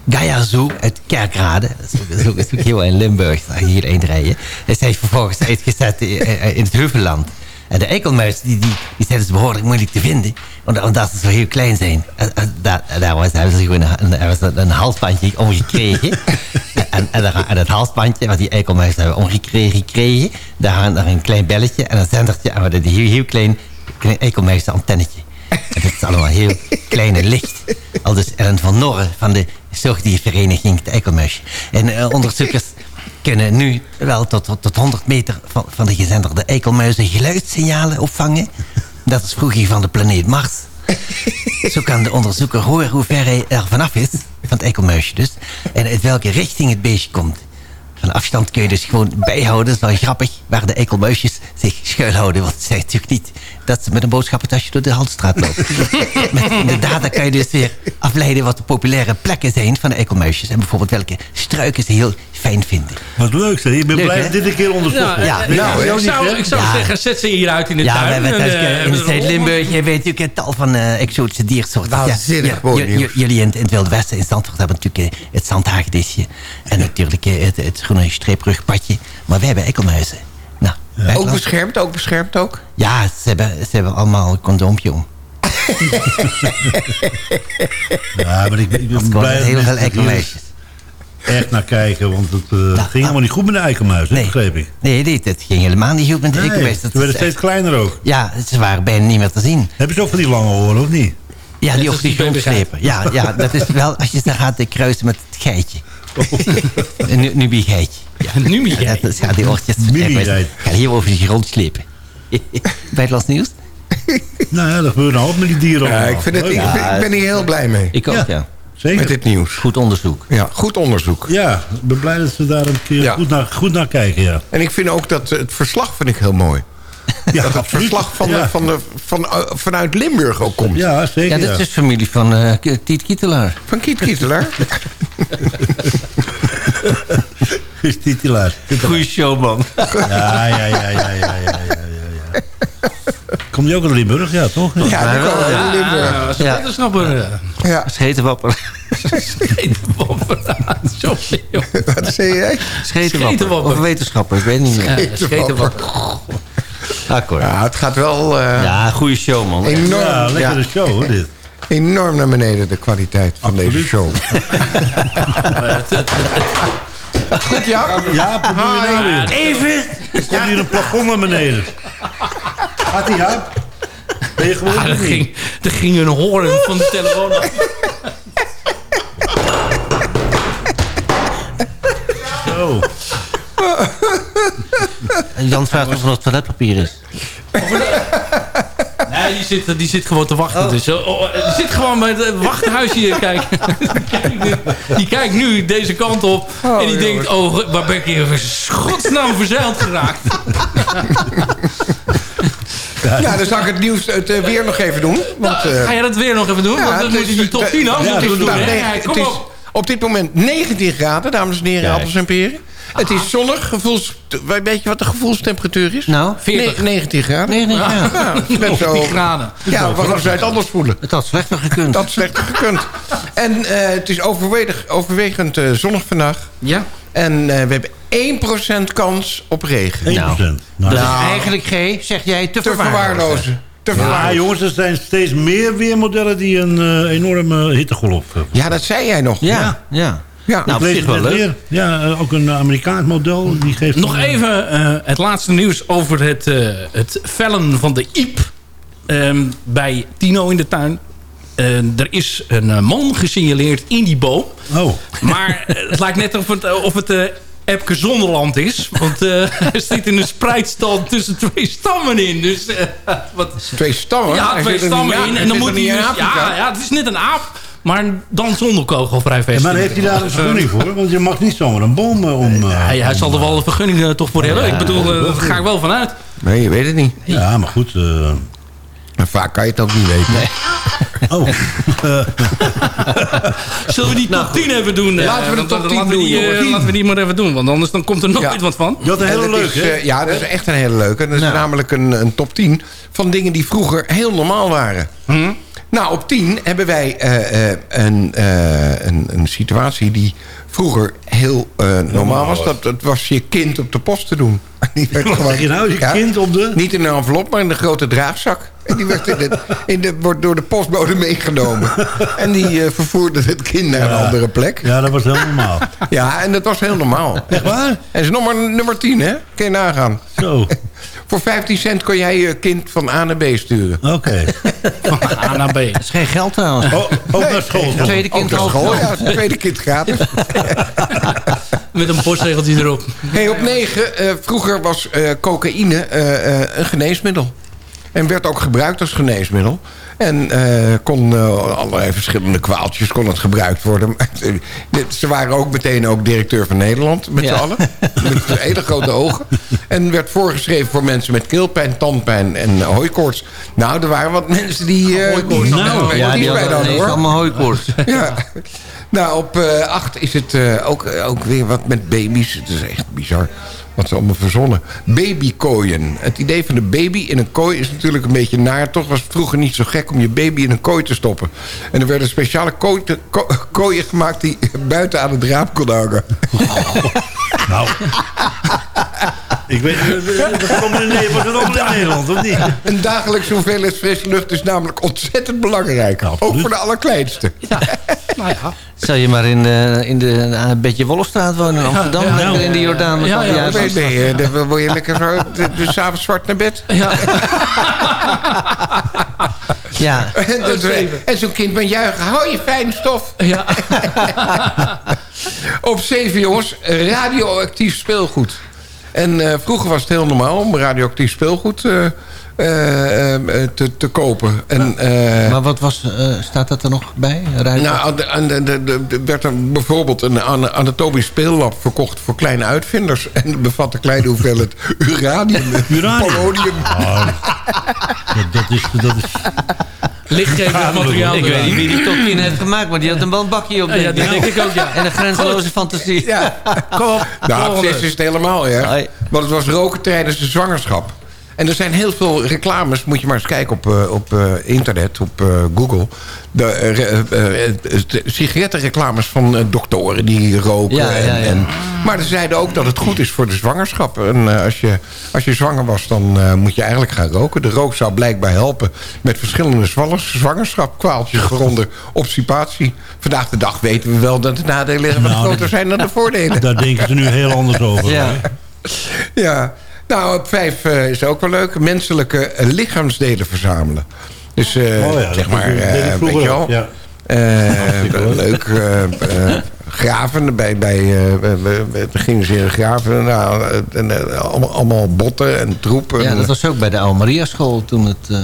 Gaia Zoo uit Kerkrade. Dat is ook, is is heel in Limburg, hier één rijden. En zij is vervolgens uitgezet in, in het Heuvelland. En de eikelmuis, die, die, die zijn dus behoorlijk moeilijk te vinden. Omdat, ze zo heel klein zijn. En, en daar, daar was, hebben ze gewoon een, een, een halsbandje omgekregen. en, en, daar- en het halsbandje wat die eikelmuis hebben omgekregen, gekregen, daar hangt er een klein belletje en een zendertje. En wat een heel, heel klein, klein eikelmuis antennetje. Dat is allemaal heel klein en licht. Al dus Ellen van Norren van de zoogdiervereniging Het Eikelmuisje. En eh, onderzoekers kunnen nu wel tot, tot, tot 100 meter van, van de gezenderde eikelmuizen geluidssignalen opvangen. Dat is vroeger van de planeet Mars. Zo kan de onderzoeker horen hoe ver hij er vanaf is, van het eikelmuisje dus, en uit welke richting het beestje komt. Van afstand kun je dus gewoon bijhouden, dat is wel grappig, waar de eikelmuisjes zich schuilhouden. Want zegt natuurlijk niet dat ze met een boodschappentasje door de Halstraat lopen. met de data kan je dus weer afleiden wat de populaire plekken zijn van de eikelmuisjes. En bijvoorbeeld welke struiken ze heel fijn vinden. Wat leuk zeg. Ik ben Leuk, blij hè? dat dit een keer onderzocht. Ja, nou, ik niet, zou, hè? ik zou Ja. zeggen, zet ze hier uit in de Ja, we tuin. En, thuis eh, in de en- Zuid-Limburg, je weet natuurlijk het tal van eh, exotische diersoorten. Waanzinnig Ja. Jullie in, het- in het Wilde Westen in Zandvoort hebben natuurlijk eh, het zandhagedisje. En natuurlijk eh, het, het groene streeprugpadje. Maar wij hebben eikelmuizen. Nou, Ook beschermd, ook beschermd ook. Ja, ze hebben, ze hebben allemaal een condoompje om. Ja, maar ik, ik ben Of blij heel veel. Echt naar kijken. Want het eh, ging helemaal niet goed met de eikelmuis, hè, Nee. begreep ik. Nee, dit, het ging helemaal niet goed met de Nee, eikelmuis. ze Dat werden is steeds echt- kleiner ook. Ja, ze waren bijna niet meer te zien. Hebben ze ook van die lange oren, of niet? Ja, die op die grond slepen. Ja, ja, dat is wel als je ze gaat kruisen met het geitje. Een nu- Nubi-geitje. Ja. Een Nubi-geit. Ja, dat gaat die oortjes. Ga hier over die grond slepen. Buitenlands nieuws? Nou ja, dat gebeurt nou ook met die dieren Ja, ik, vind het, ik, vind- ik ben hier heel blij mee. Ik ook, Ja. Met dit nieuws. Goed onderzoek. Ja, goed onderzoek. Ja, ik ben blij dat ze daar een keer goed, naar, goed naar kijken. Ja. En ik vind ook dat eh, het verslag vind ik heel mooi. Dat het verslag van, van, de, van, eh, vanuit Limburg ook komt. Ja, zeker. Ja, dat is familie van uh, Tiet Kietelaar. Van Tiet Kietelaar? Tiet Kietelaar. Goeie showman. ja, ja, ja, ja, ja, ja, ja. Komt die ook uit Limburg? Ja, toch? Ja, die komen uit Ja, Limburg. ja, Ja. wetenschapper. eh, Ja, Schetenwapper. Schetenwapper. Sorry, joh. wat zei jij? Schetenwapper. Schetenwapper. Of wetenschapper, ik weet niet meer. Ja, Schetenwapper. Akkoord. Ja, het gaat wel eh, Ja, goede show, man. enorm, Ja, lekkere ja, show, hoor, dit. enorm naar beneden, de kwaliteit van deze show. Goed, ja? Ja, doe je nou weer? Even! Er komt hier een plafond naar beneden. Gaat die Jaap? Ben je gewoon Ah, er, ging, er ging een hoorn van de telefoon af. Zo. En Jan vraagt of er nog toiletpapier is. Die zit, die zit gewoon te wachten. Dus, oh, oh, die zit gewoon bij het wachthuisje hier. Kijk. die, kijkt nu, die kijkt nu deze kant op. en die denkt, oh, waar ben ik hier in schotsnaam verzeild geraakt? Ja, dan zal ik het nieuws het eh, weer nog even doen. Want, Nou, eh, ga je dat weer nog even doen? Want dan het moet is- je die top 10 ook nog doen. Kom is op. op dit moment 19 graden, dames en heren, appels en peren. Het is zonnig. Gevoels, weet je wat de gevoelstemperatuur is? Nou, 40. Ne- 19 graden. 19 graden. Ja, dat is net zo. 10 graden. Ja, waarom zou je het anders voelen? Het had slechter gekund. Dat is slechter gekund. En eh, het is overwegend, overwegend eh, zonnig vandaag. Ja? En eh, we hebben 1% kans op regen. 1%. Nou. Nou, Dat is Nou. eigenlijk, G, zeg jij, te Te verwaarlozen. ja, jongens, er zijn steeds meer weermodellen die een enorme hittegolf hebben. Ja, dat zei jij nog. Ja, ja. Ja. Nou, op zich wel leuk. weer. Ja, eh, ook een Amerikaans model. Die geeft Nog een- even eh, het laatste nieuws over het, eh, het vellen van de iep ehm, bij Tino in de tuin. Eh, er is een eh, man gesignaleerd in die boom. Oh, Maar eh, het lijkt net of het, eh, of het eh, Epke Zonderland is. Want eh hij zit in een spreidstand tussen twee stammen in. Dus, eh, wat, Twee stammen? ja, twee er stammen in. En dan moet er hij dus, ja, ja, het is net een aap. Maar dan zonder kogelvrijvest. maar heeft hij daar een vergunning voor? Want je mag niet zomaar een boom eh, om... eh, hij, hij zal er wel een vergunning eh, toch voor hebben. Ja, ik bedoel, eh, daar ga ik wel vanuit. Nee, je weet het niet. Ja, maar goed. eh, En vaak kan je het ook niet weten. Oh. Zullen we die top 10 even doen? eh? Laten we de top eh, 10 laten we doen, die, eh, nummer 10. Laten we die maar even doen, want anders dan komt er nooit Ja. wat van. En dat leuke, is, hè? eh, ja, dat is echt een hele leuke. Dat is namelijk een, een top 10 van dingen die vroeger heel normaal waren. Hm? Nou, op 10 hebben wij eh, eh, een, eh, een, een situatie die vroeger heel normaal was. Dat, dat was je kind op de post te doen. Die werd Wat zeg je nou? Je kind op de... Niet in een envelop, maar in een grote draagzak. En die werd in de, in de, wordt door de postbode meegenomen. En die vervoerde het kind naar een andere plek. Ja, dat was heel normaal. Ja, en dat was heel normaal. Echt waar? En is nummer, nummer 10, hè? Kun je nagaan. Zo. Voor 15 cent kon jij je kind van A naar B sturen. Oké. Van A naar B. Dat is geen geld trouwens. Oh, ook naar school. Het tweede kind Ook naar al school, ja. Het tweede kind gratis. Met een postregeltje erop. Hey, op 9. eh, vroeger was eh, cocaïne eh, eh, een geneesmiddel. En werd ook gebruikt als geneesmiddel. En eh, kon eh, allerlei verschillende kwaaltjes kon het gebruikt worden. Eh, Ze waren ook meteen ook directeur van Nederland, met Ja. z'n allen. Met hele grote ogen. En werd voorgeschreven voor mensen met keelpijn, tandpijn en hooikoorts. Nou, er waren wat mensen die... eh die Nou, Ja, die hadden hoor. allemaal hooikoorts. Ja. Nou, op eh 8 is het eh, ook, ook weer wat met baby's. Het is echt bizar wat ze allemaal verzonnen. Babykooien. Het idee van de baby in een kooi is natuurlijk een beetje naar. Toch was het vroeger niet zo gek om je baby in een kooi te stoppen. En er werden speciale kooi te- ko- kooien gemaakt die buiten aan het raam konden hangen. Nou. Ik weet is allemaal in Nederland, in Nederland, of niet? Een dagelijkse hoeveelheid frisse lucht is namelijk ontzettend belangrijk. Ook voor de allerkleinste. Nou ja. Zou je maar in de, in de aan het Beetje Wolfstraat wonen in Amsterdam? ja, lekker ja, in de. Jordaan. Ja, ja. Nee, nee, eh, dan word je lekker zo, dus s'avonds zwart naar bed. Ja. Ja. En, zo'n kind met juichen, hou je fijn stof. ja. Op 7, jongens, radioactief speelgoed. En eh, vroeger was het heel normaal om radioactief speelgoed eh, eh, te, te kopen. En, eh, Maar wat was, eh, staat dat er nog bij? Nou, de- werd er bijvoorbeeld een ana- anatomisch speellab verkocht voor kleine uitvinders. En dat bevatte kleine hoeveelheid uranium, Uranium? polonium. Oh, dat, dat is... Dat is Lichtgevend materiaal. ik weet niet wie die top 10 heeft gemaakt, maar die had een wel een bakje op. Ja, ja, denk dat ik. denk ik ook, ja. En een grenzeloze fantasie. Ja. Kom op. Nou, zich is het helemaal. Nee. Want het was roken tijdens de zwangerschap. En er zijn heel veel reclames. Moet je maar eens kijken op, eh, op eh, internet, op eh, Google. De re- de sigarettenreclames van doktoren die roken. Ja, en, ja. en- maar ze zeiden ook dat het goed is voor de zwangerschap. En als, je, als je zwanger was, dan moet je eigenlijk gaan roken. De rook zou blijkbaar helpen met verschillende zwallers- zwangerschapkwaaltjes. Waaronder obstipatie. Vandaag de dag weten we wel dat de nadelen Nou, groter zijn dan de voordelen. daar denken ze nu heel anders over. Ja. hè? Ja, nou op vijf eh, is ook wel leuk. Menselijke eh, lichaamsdelen verzamelen. Dus eh, Oh ja, zeg maar, eh, vroeger weet je wel. ja. leuk. eh, eh, graven. Bij, bij, eh, we, gingen ze graven. Nou, en, allemaal, botten en troepen. Ja, dat was ook bij de Oude Maria School toen het eh,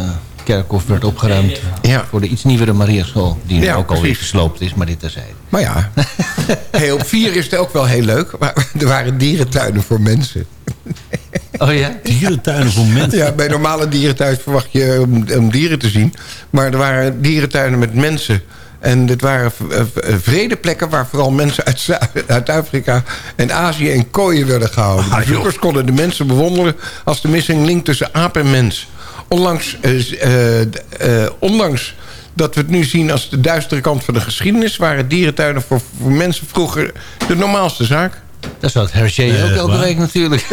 kerkhof werd opgeruimd. Ja. Voor de iets nieuwere Maria School. Die nu Ja, ook alweer gesloopt is, maar dit terzijde. Maar ja, hey, op vier is het ook wel heel leuk. Maar er waren dierentuinen voor mensen. Oh ja? Dierentuinen voor mensen. Ja, bij normale dierentuin verwacht je om, om dieren te zien. Maar er waren dierentuinen met mensen. En dit waren v- v- vredeplekken waar vooral mensen uit, uit Afrika en Azië in kooien werden gehouden. Ah, De bezoekers konden de mensen bewonderen als de missing link tussen aap en mens. Onlangs, eh, eh, eh, ondanks dat we het nu zien als de duistere kant van de geschiedenis... waren dierentuinen voor, voor mensen vroeger de normaalste zaak. Dat zou het Hergé ook elke week natuurlijk.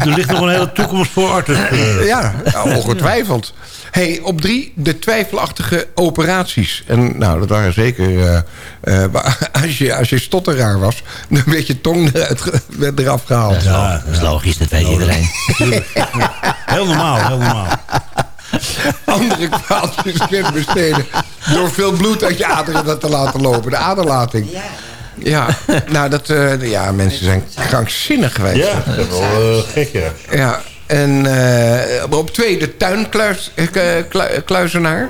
Er ligt nog een hele toekomst voor Arthur. Ja, ongetwijfeld. Hey, op drie, de twijfelachtige operaties. En nou, dat waren zeker... eh, eh, als, je, als je stotteraar was, dan werd je tong eruit, werd eraf gehaald. Ja, Dat is logisch, dat weet iedereen. heel normaal, heel normaal. Andere kwaaltjes kunnen besteden... door veel bloed uit je aderen te laten lopen. De aderlating. Ja, nou, dat, eh, ja, mensen zijn krankzinnig geweest. Ja, dat is wel eh, gek, ja. Ja, en eh, op twee de tuinkluizenaar.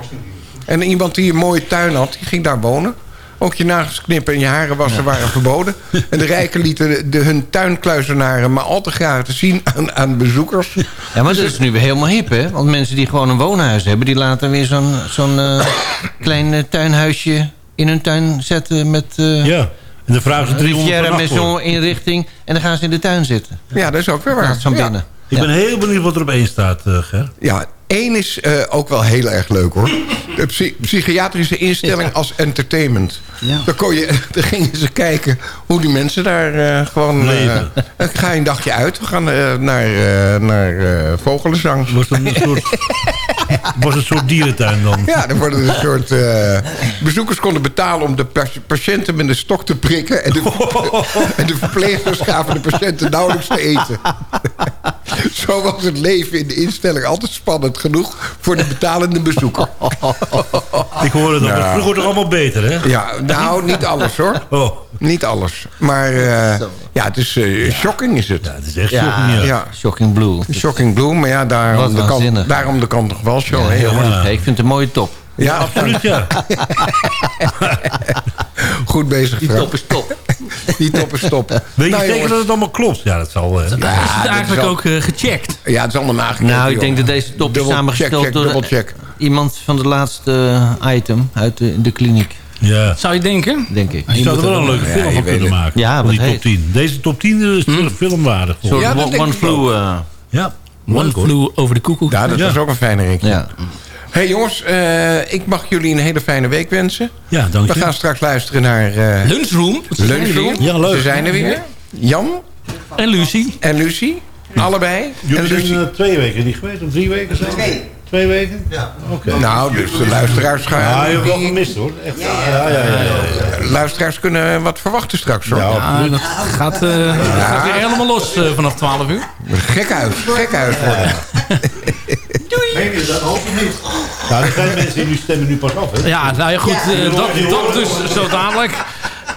En iemand die een mooie tuin had, die ging daar wonen. Ook je nagels knippen en je haren wassen waren verboden. En de rijken lieten de, de- hun tuinkluizenaren maar al te graag te zien aan, aan bezoekers. Ja, maar dat is nu weer helemaal hip, hè? Want mensen die gewoon een woonhuis hebben... die laten weer zo'n zo'n eh, klein tuinhuisje in hun tuin zetten met... eh ja, en de vraag is 300 Riviera per nacht voor. Maison inrichting. En dan gaan ze in de tuin zitten. Ja, dat is ook weer waar. Van Ja. binnen. Ik ben heel benieuwd wat er op één staat, eh, Ger. Ja, één is eh, ook wel heel erg leuk hoor. De psy- psychiatrische instelling als entertainment. Dan, kon je, dan gingen ze kijken hoe die mensen daar eh, gewoon... Leven. dan ga je een dagje uit. We gaan eh, naar, eh, naar eh, vogelenzang. Was het een soort, was het een soort dierentuin dan? Ja, dan worden er een soort... eh, bezoekers konden betalen om de pa- patiënten met een stok te prikken. En de, en de verpleegsters gaven de patiënten nauwelijks te eten. Zo was het leven in de instelling altijd spannend genoeg... voor de betalende bezoeker. Ik hoorde dat. Was vroeger toch allemaal beter, hè? Ja, nou, niet alles hoor. Oh. Niet alles. Maar eh, ja, het is eh, shocking is het. Ja, het is echt Ja, ja. Shocking Blue. Shocking Blue, maar ja, daarom de, kant, daarom de kant nog wel show. Ja. Ik vind het een mooie top. Ja, Absoluut, ja. Goed bezig, Die top is top. Die top is top. Weet je Nou, zeker dat het allemaal klopt? Ja, dat zal... eh, is het eigenlijk is al- ook gecheckt? Ja, het is allemaal nagekeken. Nou, ik denk dat deze top is samengesteld check, check, door de- iemand van de laatste item uit de, de kliniek. Ja. Zou je denken? Denk ik. Je zou er wel een leuke film van kunnen het. maken. Ja, die top heet? 10. Deze top 10 is terug filmwaardig. Zo'n volgens Ja, one, one flew. eh, Ja, One flew over de koekoek. Ja, dat Ja. was ook een fijne ring. ja. hey, jongens, eh, ik mag jullie een hele fijne week wensen. Ja, dank We je. gaan straks luisteren naar eh Lunchroom. Lunchroom. Ja, leuk. Ze zijn er weer. Jan En Lucie. en Lucie. Allebei. En Jullie zijn eh, twee weken niet geweest, of drie weken zijn? Twee. Twee weken? Ja. Oké. Nou, dus de luisteraars gaan... Ja, je hebt wel gemist hoor. Echt. Ja, ja, ja. ja, ja. luisteraars kunnen wat verwachten straks. Hoor. Ja, dat gaat, eh, gaat weer helemaal los eh, vanaf 12 uur. Gek uit. Gek uit worden. Meen je dat ook niet? Nou, er zijn mensen die nu stemmen nu pas af, hè? Ja, nou ja, goed. eh, dat, dat dus zo dadelijk.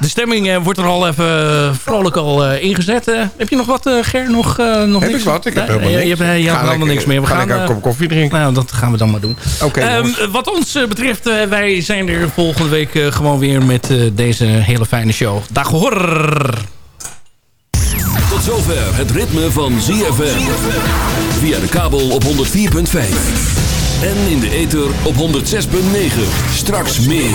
De stemming eh, wordt er al even vrolijk al eh, ingezet. Eh, heb je nog wat, eh, Ger? Nog, eh, nog Heb niks? ik wat? Ik heb Nee, helemaal niks. Je, hebt, helemaal niks meer. We ga gaan, lekker een eh, kop koffie drinken. Nou, dat gaan we dan maar doen. Oké, Ehm, wat ons eh, betreft, eh, wij zijn er volgende week eh, gewoon weer met eh, deze hele fijne show. Dag hoor! Tot zover het ritme van ZFM. Via de kabel op 104.5. En in de ether op 106.9. Straks meer.